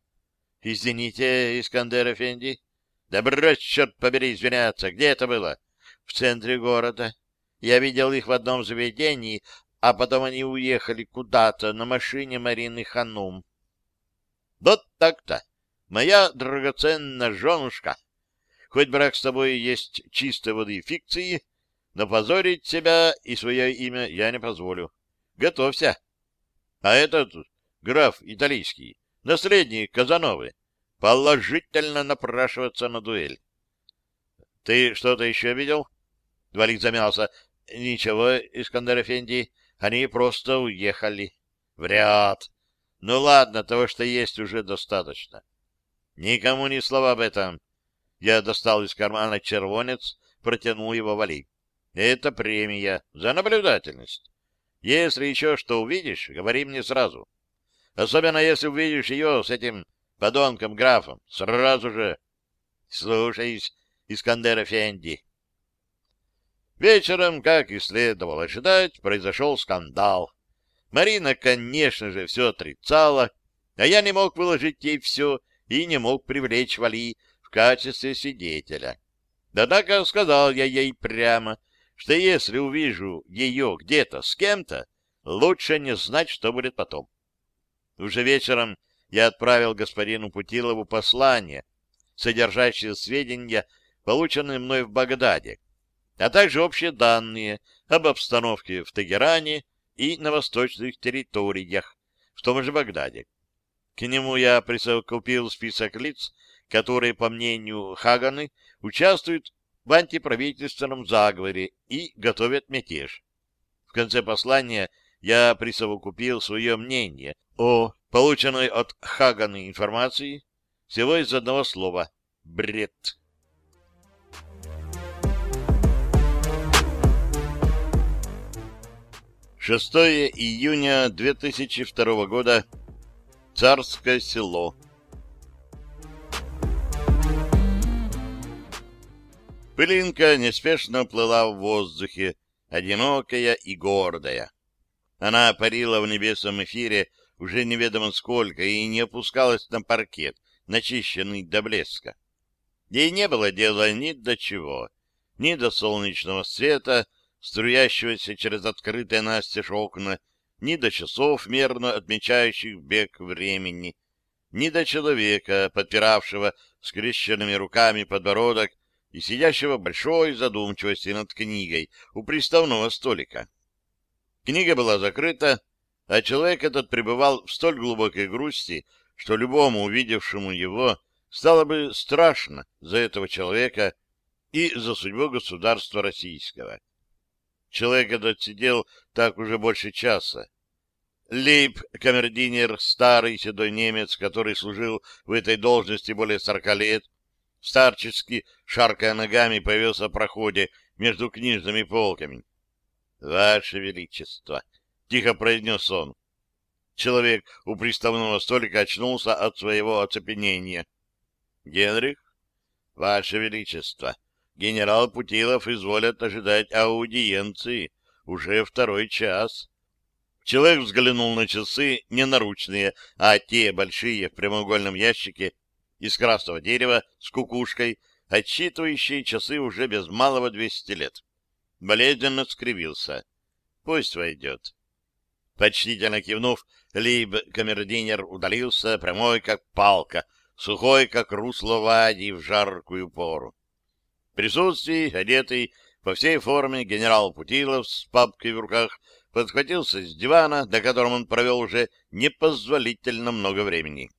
Извините, Искандер Эфенди. Да брось, черт побери, извиняться. Где это было? В центре города. Я видел их в одном заведении, а потом они уехали куда-то на машине Марины Ханум. Вот так-то. Моя драгоценная женушка. Хоть брак с тобой есть чистой воды фикции, но позорить себя и свое имя я не позволю. Готовься. А этот граф италийский, наследник Казановы, положительно напрашиваться на дуэль. Ты что-то еще видел? Валик замялся. Ничего, Искандер Эфенди, они просто уехали. Вряд. Ну ладно, того, что есть, уже достаточно. Никому ни слова об этом. Я достал из кармана червонец, протянул его Вали. Это премия за наблюдательность. Если еще что увидишь, говори мне сразу. Особенно если увидишь ее с этим подонком-графом. Сразу же. Слушаюсь, Искандер Эфенди. Вечером, как и следовало ожидать, произошел скандал. Марина, конечно же, все отрицала, а я не мог выложить ей все и не мог привлечь Вали качестве свидетеля. Однако сказал я ей прямо, что если увижу ее где-то с кем-то, лучше не знать, что будет потом. Уже вечером я отправил господину Путилову послание, содержащее сведения, полученные мной в Багдаде, а также общие данные об обстановке в Тегеране и на восточных территориях, в том же Багдаде. К нему я присовокупил список лиц, которые, по мнению Хаганы, участвуют в антиправительственном заговоре и готовят мятеж. В конце послания я присовокупил свое мнение о полученной от Хаганы информации всего из одного слова — бред. Шестое июня 2002 года. Царское село. Пылинка неспешно плыла в воздухе, одинокая и гордая. Она парила в небесном эфире уже неведомо сколько и не опускалась на паркет, начищенный до блеска. Ей не было дела ни до чего, ни до солнечного света, струящегося через открытые настежь окна, ни до часов, мерно отмечающих бег времени, ни до человека, подпиравшего скрещенными руками подбородок и сидящего большой задумчивости над книгой у приставного столика. Книга была закрыта, а человек этот пребывал в столь глубокой грусти, что любому увидевшему его стало бы страшно за этого человека и за судьбу государства российского. Человек этот сидел так уже больше часа. Лейб, камердинер, старый седой немец, который служил в этой должности более сорока лет, старчески, шаркая ногами, появился в проходе между книжными полками. — Ваше Величество! — тихо произнес он. Человек у приставного столика очнулся от своего оцепенения. — Генрих? — Ваше Величество! Генерал Путилов изволят ожидать аудиенции уже второй час. Человек взглянул на часы, не наручные, а те большие в прямоугольном ящике из красного дерева с кукушкой, отсчитывающие часы уже без малого двести лет. Болезненно скривился. Пусть войдет. Почтительно кивнув, Лейб камердинер удалился, прямой, как палка, сухой, как русло вади в жаркую пору. В присутствии, одетый по всей форме, генерал Путилов с папкой в руках подхватился с дивана, до которого он провел уже непозволительно много времени.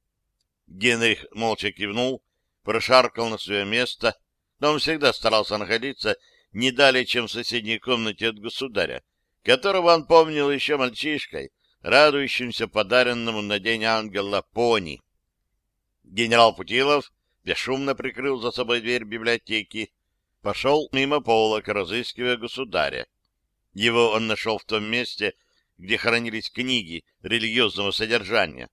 Генрих молча кивнул, прошаркал на свое место, но он всегда старался находиться не далее, чем в соседней комнате от государя, которого он помнил еще мальчишкой, радующимся подаренному на день ангела пони. Генерал Путилов бесшумно прикрыл за собой дверь библиотеки, пошел мимо полок, разыскивая государя. Его он нашел в том месте, где хранились книги религиозного содержания.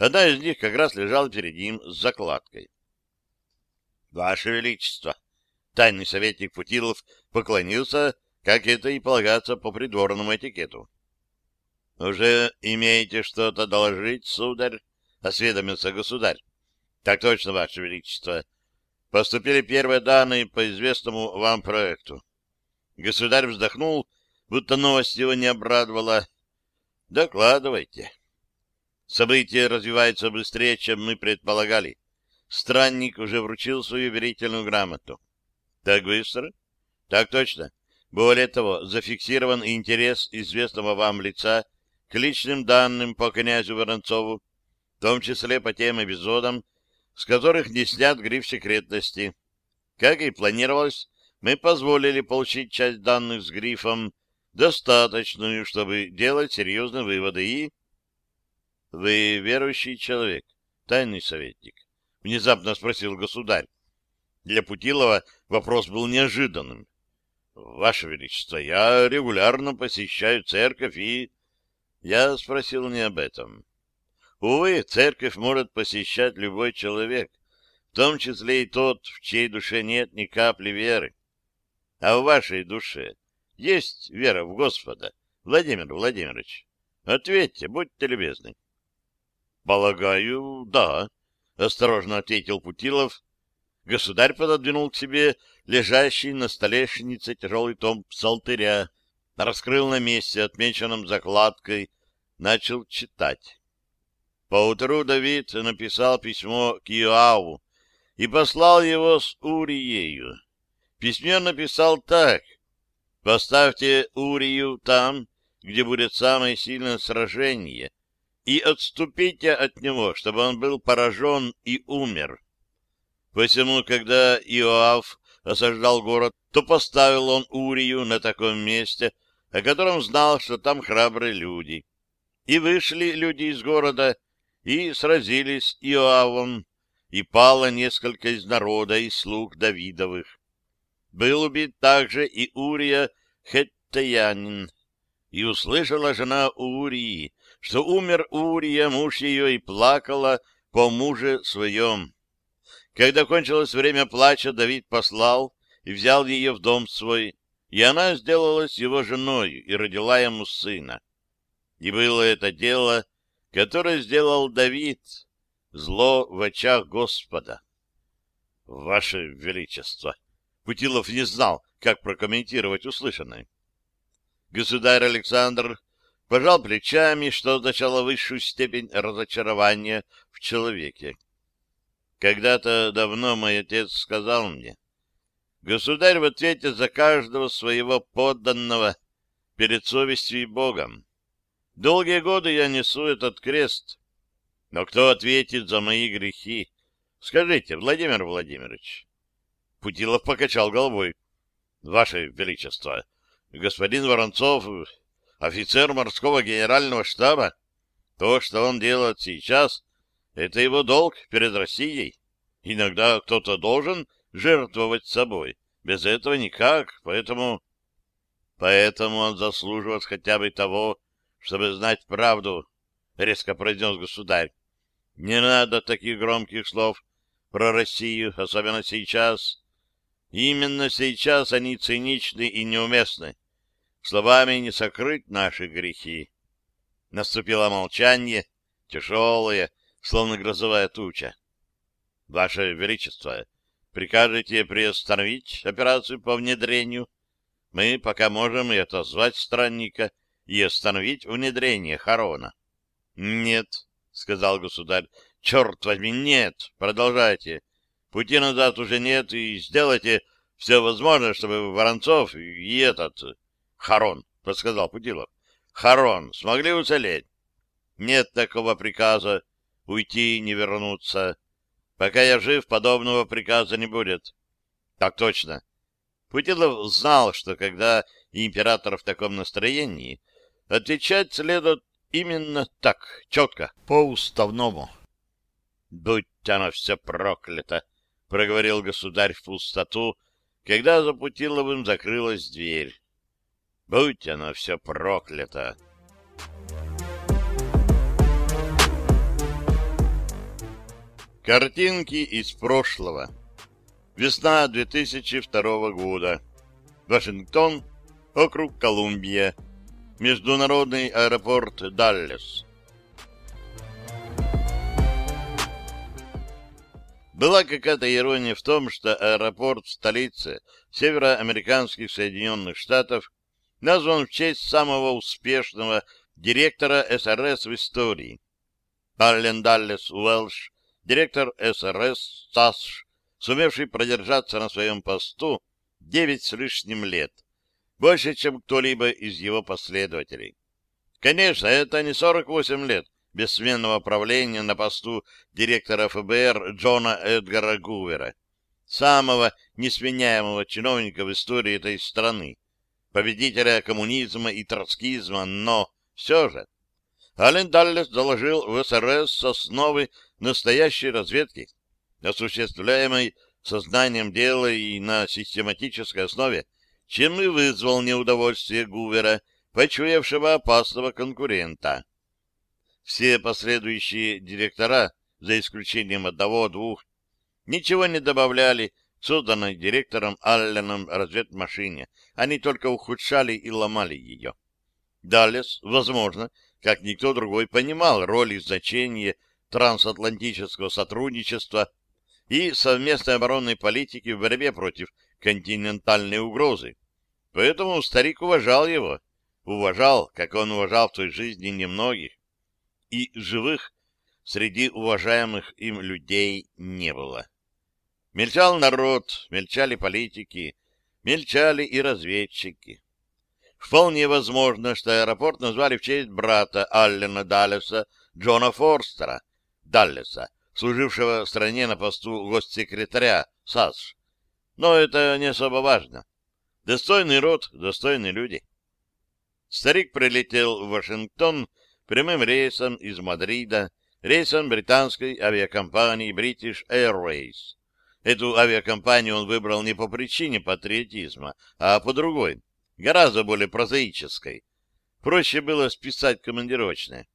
Одна из них как раз лежала перед ним с закладкой. — Ваше Величество! Тайный советник Путилов поклонился, как это и полагается по придворному этикету. — Уже имеете что-то доложить, сударь? — осведомился государь. — Так точно, Ваше Величество. Поступили первые данные по известному вам проекту. Государь вздохнул, будто новость его не обрадовала. — Докладывайте. События развиваются быстрее, чем мы предполагали. Странник уже вручил свою верительную грамоту. — Так быстро? — Так точно. Более того, зафиксирован интерес известного вам лица к личным данным по князю Воронцову, в том числе по тем эпизодам, с которых не снят гриф секретности. Как и планировалось, мы позволили получить часть данных с грифом, достаточную, чтобы делать серьезные выводы и... — Вы верующий человек, тайный советник? — внезапно спросил государь. Для Путилова вопрос был неожиданным. — Ваше Величество, я регулярно посещаю церковь и... Я спросил не об этом. Увы, церковь может посещать любой человек, в том числе и тот, в чьей душе нет ни капли веры. А в вашей душе есть вера в Господа, Владимир Владимирович? Ответьте, будьте любезны. — Полагаю, да, — осторожно ответил Путилов. Государь пододвинул к себе лежащий на столешнице тяжелый том псалтыря, раскрыл на месте, отмеченном закладкой, начал читать. Поутру Давид написал письмо к Иоаву и послал его с Уриею. В письме написал так. «Поставьте Урию там, где будет самое сильное сражение, и отступите от него, чтобы он был поражен и умер». Посему, когда Иоав осаждал город, то поставил он Урию на таком месте, о котором знал, что там храбрые люди. И вышли люди из города, и сразились с Иоавом, и пало несколько из народа и слуг Давидовых. Был убит также и Урия Хеттеянин, и услышала жена Урии, что умер Урия, муж ее, и плакала по муже своем. Когда кончилось время плача, Давид послал и взял ее в дом свой, и она сделалась его женой и родила ему сына. И было это дело которое сделал Давид, зло в очах Господа. Ваше Величество! Путилов не знал, как прокомментировать услышанное. Государь Александр пожал плечами, что означало высшую степень разочарования в человеке. Когда-то давно мой отец сказал мне, «Государь в ответе за каждого своего подданного перед совестью и Богом. Долгие годы я несу этот крест. Но кто ответит за мои грехи? Скажите, Владимир Владимирович. Путилов покачал головой. Ваше Величество, господин Воронцов, офицер морского генерального штаба, то, что он делает сейчас, это его долг перед Россией. Иногда кто-то должен жертвовать собой. Без этого никак, поэтому... Поэтому он заслуживает хотя бы того, чтобы знать правду, — резко произнес государь. Не надо таких громких слов про Россию, особенно сейчас. Именно сейчас они циничны и неуместны. Словами не сокрыть наши грехи. Наступило молчание, тяжелое, словно грозовая туча. Ваше Величество, прикажете приостановить операцию по внедрению? Мы пока можем и отозвать странника, и остановить внедрение Харона. — Нет, — сказал государь, — черт возьми, нет, продолжайте. Пути назад уже нет, и сделайте все возможное, чтобы Воронцов и этот... — Харон, — подсказал Путилов. — Харон, смогли уцелеть? Нет такого приказа, уйти, не вернуться. Пока я жив, подобного приказа не будет. Так точно. Путилов знал, что когда император в таком настроении, отвечать следует именно так, четко, по-уставному. «Будь она все проклята!» — проговорил государь в пустоту, когда за Путиловым закрылась дверь. «Будь она все проклята!» Картинки из прошлого. Весна 2002 года. Вашингтон, округ Колумбия. Международный аэропорт Даллес. Была какая-то ирония в том, что аэропорт в столице североамериканских Соединенных Штатов назван в честь самого успешного директора СРС в истории. Аллен Даллес Уэлш директор СРС САСШ, сумевший продержаться на своем посту девять с лишним лет, больше, чем кто-либо из его последователей. Конечно, это не 48 лет бессменного правления на посту директора ФБР Джона Эдгара Гувера, самого несменяемого чиновника в истории этой страны, победителя коммунизма и троцкизма, но все же Ален Даллес заложил в СРС основы настоящей разведки, осуществляемой сознанием дела и на систематической основе, чем и вызвал неудовольствие Гувера, почуявшего опасного конкурента. Все последующие директора, за исключением одного-двух, ничего не добавляли созданной директором Алленом разведмашине, они только ухудшали и ломали ее. Даллес, возможно, как никто другой, понимал роль и значение трансатлантического сотрудничества и совместной оборонной политики в борьбе против континентальной угрозы. Поэтому старик уважал его, уважал, как он уважал в той жизни немногих. И живых среди уважаемых им людей не было. Мельчал народ, мельчали политики, мельчали и разведчики. Вполне возможно, что аэропорт назвали в честь брата Аллена Даллеса, Джона Форстера, Даллеса, служившего в стране на посту госсекретаря САС. Но это не особо важно. Достойный род, достойные люди. Старик прилетел в Вашингтон прямым рейсом из Мадрида, рейсом британской авиакомпании British Airways. Эту авиакомпанию он выбрал не по причине патриотизма, а по другой гораздо более прозаической. Проще было списать командировочное.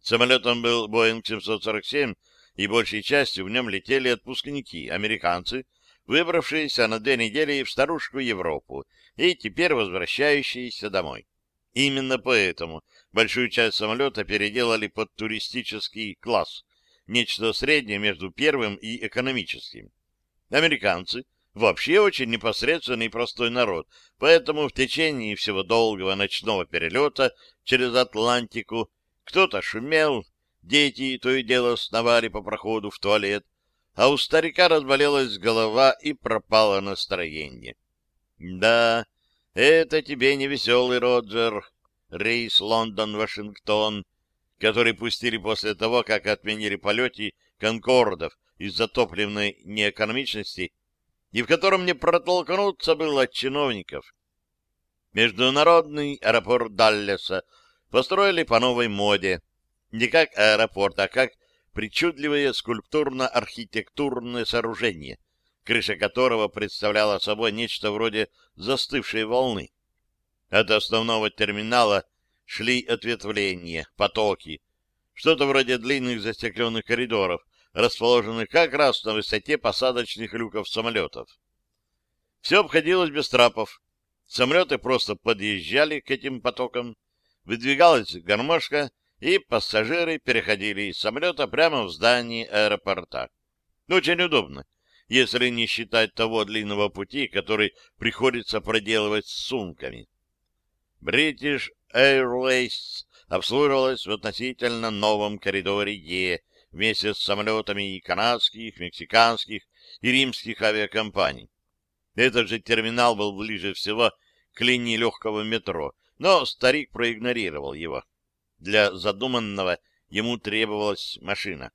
Самолетом был Boeing 747, и большей частью в нем летели отпускники, американцы, выбравшиеся на две недели в старушку Европу и теперь возвращающиеся домой. Именно поэтому большую часть самолета переделали под туристический класс, нечто среднее между первым и экономическим. Американцы вообще очень непосредственный и простой народ, поэтому в течение всего долгого ночного перелета через Атлантику кто-то шумел, дети то и дело сновали по проходу в туалет, а у старика разболелась голова и пропало настроение. Да, это тебе не веселый, Роджер, рейс Лондон-Вашингтон, который пустили после того, как отменили полеты конкордов из-за топливной неэкономичности, и в котором не протолкнуться было от чиновников. Международный аэропорт Даллеса построили по новой моде, не как аэропорт, а как причудливое скульптурно-архитектурное сооружение, крыша которого представляла собой нечто вроде застывшей волны. От основного терминала шли ответвления, потоки, что-то вроде длинных застекленных коридоров, расположенных как раз на высоте посадочных люков самолетов. Все обходилось без трапов. Самолеты просто подъезжали к этим потокам, выдвигалась гармошка, и пассажиры переходили из самолета прямо в здание аэропорта. Очень удобно, если не считать того длинного пути, который приходится проделывать с сумками. British Airways обслуживалась в относительно новом коридоре Е, вместе с самолетами и канадских, мексиканских и римских авиакомпаний. Этот же терминал был ближе всего к линии легкого метро, но старик проигнорировал его. Для задуманного ему требовалась машина.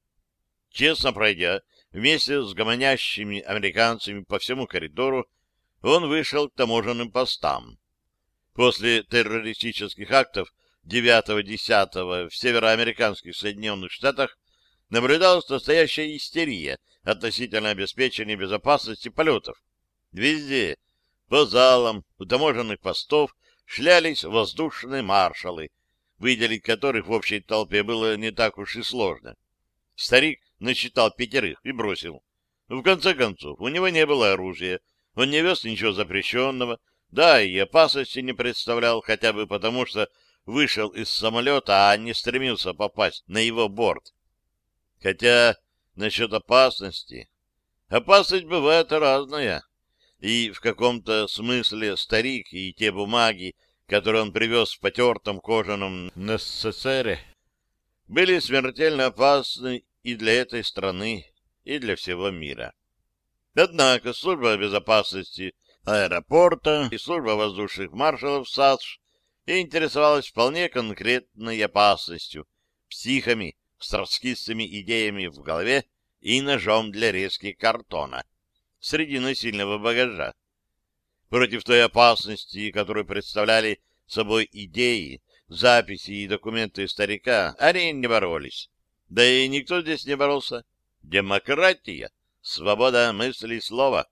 Честно пройдя, вместе с гомонящими американцами по всему коридору, он вышел к таможенным постам. После террористических актов 9-10 в североамериканских Соединенных Штатах наблюдалась настоящая истерия относительно обеспечения безопасности полетов. Везде, по залам, у таможенных постов шлялись воздушные маршалы, выделить которых в общей толпе было не так уж и сложно. Старик насчитал пятерых и бросил. В конце концов, у него не было оружия, он не вез ничего запрещенного, да, и опасности не представлял, хотя бы потому, что вышел из самолета, а не стремился попасть на его борт. Хотя насчет опасности... Опасность бывает разная. И в каком-то смысле старик и те бумаги, которые он привез в потертом кожаном НССРе, были смертельно опасны и для этой страны, и для всего мира. Однако служба безопасности аэропорта и служба воздушных маршалов САДШ интересовалась вполне конкретной опасностью, психами, с троцкистыми идеями в голове и ножом для резки картона среди насильного багажа. Против той опасности, которую представляли собой идеи, записи и документы старика, они не боролись. Да и никто здесь не боролся. Демократия, свобода мысли и слова.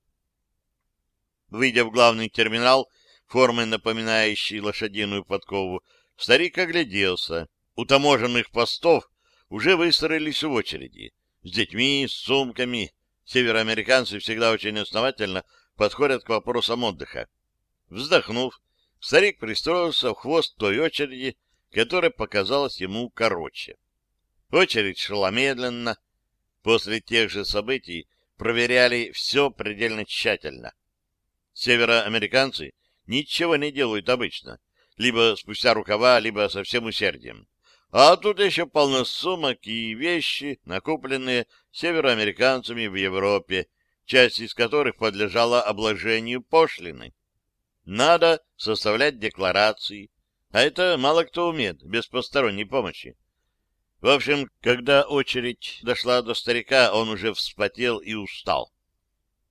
Выйдя в главный терминал, формой напоминающей лошадиную подкову, старик огляделся. У таможенных постов уже выстроились в очереди. С детьми, с сумками. Североамериканцы всегда очень основательно подходят к вопросам отдыха. Вздохнув, старик пристроился в хвост той очереди, которая показалась ему короче. Очередь шла медленно. После тех же событий проверяли все предельно тщательно. Североамериканцы ничего не делают обычно, либо спустя рукава, либо со всем усердием. А тут еще полно сумок и вещи, накупленные североамериканцами в Европе, часть из которых подлежала обложению пошлины. Надо составлять декларации, а это мало кто умеет без посторонней помощи. В общем, когда очередь дошла до старика, он уже вспотел и устал.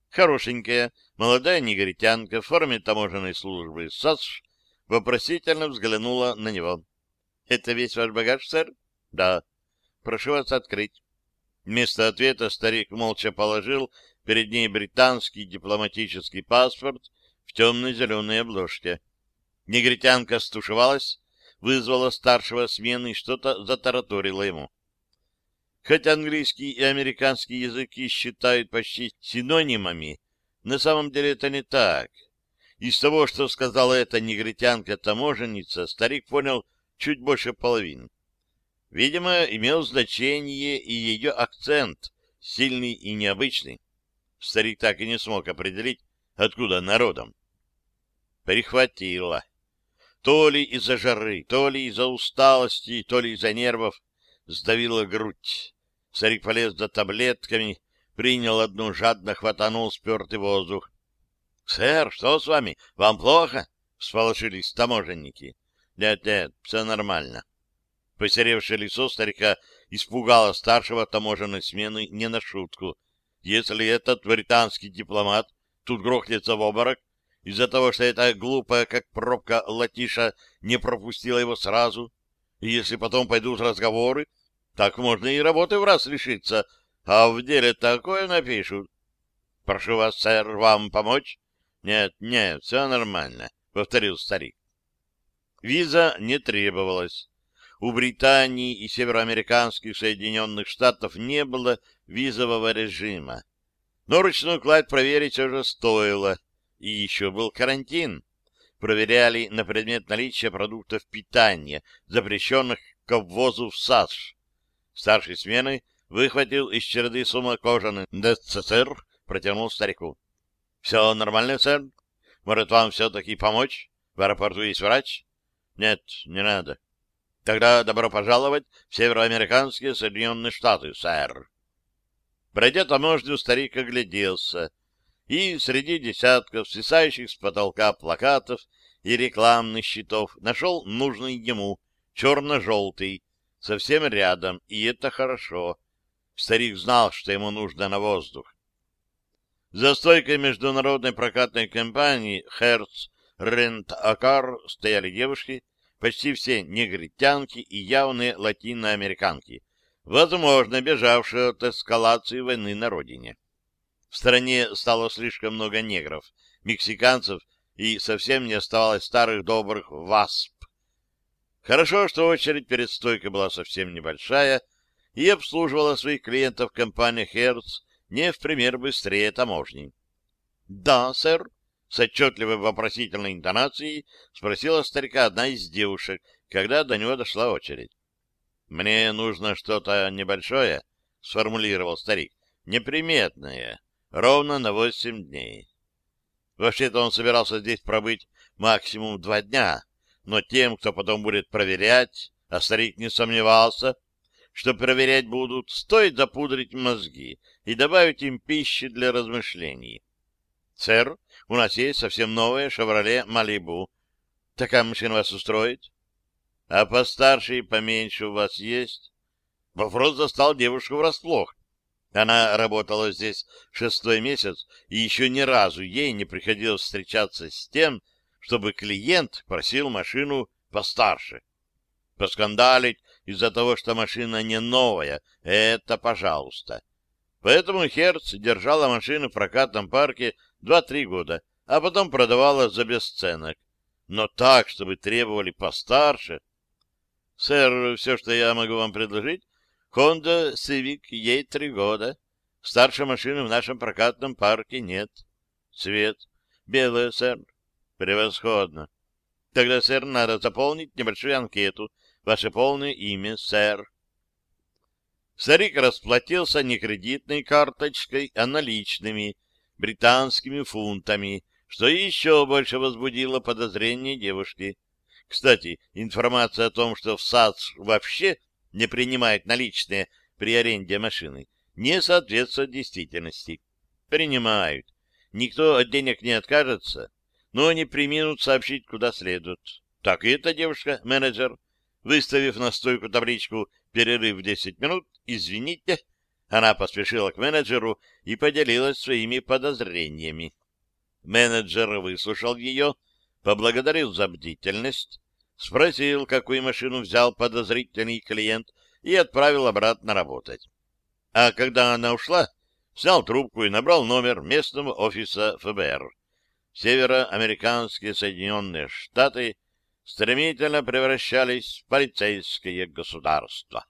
Хорошенькая, молодая негритянка в форме таможенной службы САСШ вопросительно взглянула на него. Это весь ваш багаж, сэр? Да. Прошу вас открыть. Вместо ответа старик молча положил перед ней британский дипломатический паспорт в темно-зеленой обложке. Негритянка стушевалась, вызвала старшего смены и что-то затараторила ему. Хотя английский и американский языки считают почти синонимами, на самом деле это не так. Из того, что сказала эта негритянка-таможенница, старик понял, чуть больше половины. Видимо, имел значение и ее акцент, сильный и необычный. Старик так и не смог определить, откуда народом. Прихватило. То ли из-за жары, то ли из-за усталости, то ли из-за нервов сдавила грудь. Старик полез за таблетками, принял одну, жадно хватанул спертый воздух. — Сэр, что с вами? Вам плохо? — всполошились таможенники. Нет-нет, все нормально. Посеревшее лицо старика испугало старшего таможенной смены не на шутку. если этот британский дипломат тут грохнется в обморок из-за того, что эта глупая, как пробка латиша, не пропустила его сразу, и если потом пойдут разговоры, так можно и работы в раз лишиться, а в деле такое напишут. Прошу вас, сэр, вам помочь? Нет, нет, все нормально, — повторил старик. Виза не требовалась. У Британии и североамериканских Соединенных Штатов не было визового режима. Но ручную кладь проверить все же стоило. И еще был карантин. Проверяли на предмет наличия продуктов питания, запрещенных к ввозу в САШ. Старший смены выхватил из череды сумок кожаный ДЦСР, протянул старику. — Все нормально, сэр? Может, вам все-таки помочь? В аэропорту есть врач? — Нет, не надо. Тогда добро пожаловать в североамериканские Соединенные Штаты, сэр. Пройдя таможню, старик огляделся, и среди десятков свисающих с потолка плакатов и рекламных щитов нашел нужный ему черно-желтый, совсем рядом, и это хорошо. Старик знал, что ему нужно на воздух. За стойкой международной прокатной компании «Херц Рент Акар» стояли девушки, почти все негритянки и явные латиноамериканки, возможно, бежавшие от эскалации войны на родине. В стране стало слишком много негров, мексиканцев и совсем не оставалось старых добрых ВАСП. Хорошо, что очередь перед стойкой была совсем небольшая и обслуживала своих клиентов компания «Херц» не в пример быстрее таможни. — Да, сэр, с отчетливой вопросительной интонацией спросила старика одна из девушек, когда до него дошла очередь. — Мне нужно что-то небольшое, — сформулировал старик, — неприметное, ровно на восемь дней. Вообще-то он собирался здесь пробыть максимум два дня, но тем, кто потом будет проверять, а старик не сомневался, что проверять будут, стоит запудрить мозги и добавить им пищи для размышлений. «Сэр, у нас есть совсем новая «Шевроле Малибу». Такая машина вас устроит?» «А постарше и поменьше у вас есть?» Вопрос застал девушку врасплох. Она работала здесь шестой месяц, и еще ни разу ей не приходилось встречаться с тем, чтобы клиент просил машину постарше. Поскандалить из-за того, что машина не новая, это пожалуйста. Поэтому Херц держала машину в прокатном парке два-три года, а потом продавала за бесценок. Но так, чтобы требовали постарше. Сэр, все, что я могу вам предложить, Honda Civic, ей три года. Старшей машины в нашем прокатном парке нет. Цвет. Белая, сэр. Превосходно. Тогда, сэр, надо заполнить небольшую анкету. Ваше полное имя, сэр. Старик расплатился не кредитной карточкой, а наличными — британскими фунтами, что еще больше возбудило подозрение девушки. Кстати, информация о том, что в САЦ вообще не принимает наличные при аренде машины, не соответствует действительности. Принимают. Никто от денег не откажется, но они приминут сообщить куда следует. Так и эта девушка, менеджер, выставив на стойку табличку «Перерыв в 10 минут», «Извините», она поспешила к менеджеру и поделилась своими подозрениями. Менеджер выслушал ее, поблагодарил за бдительность, спросил, какую машину взял подозрительный клиент, и отправил обратно работать. А когда она ушла, снял трубку и набрал номер местного офиса ФБР. Североамериканские Соединенные Штаты стремительно превращались в полицейское государство.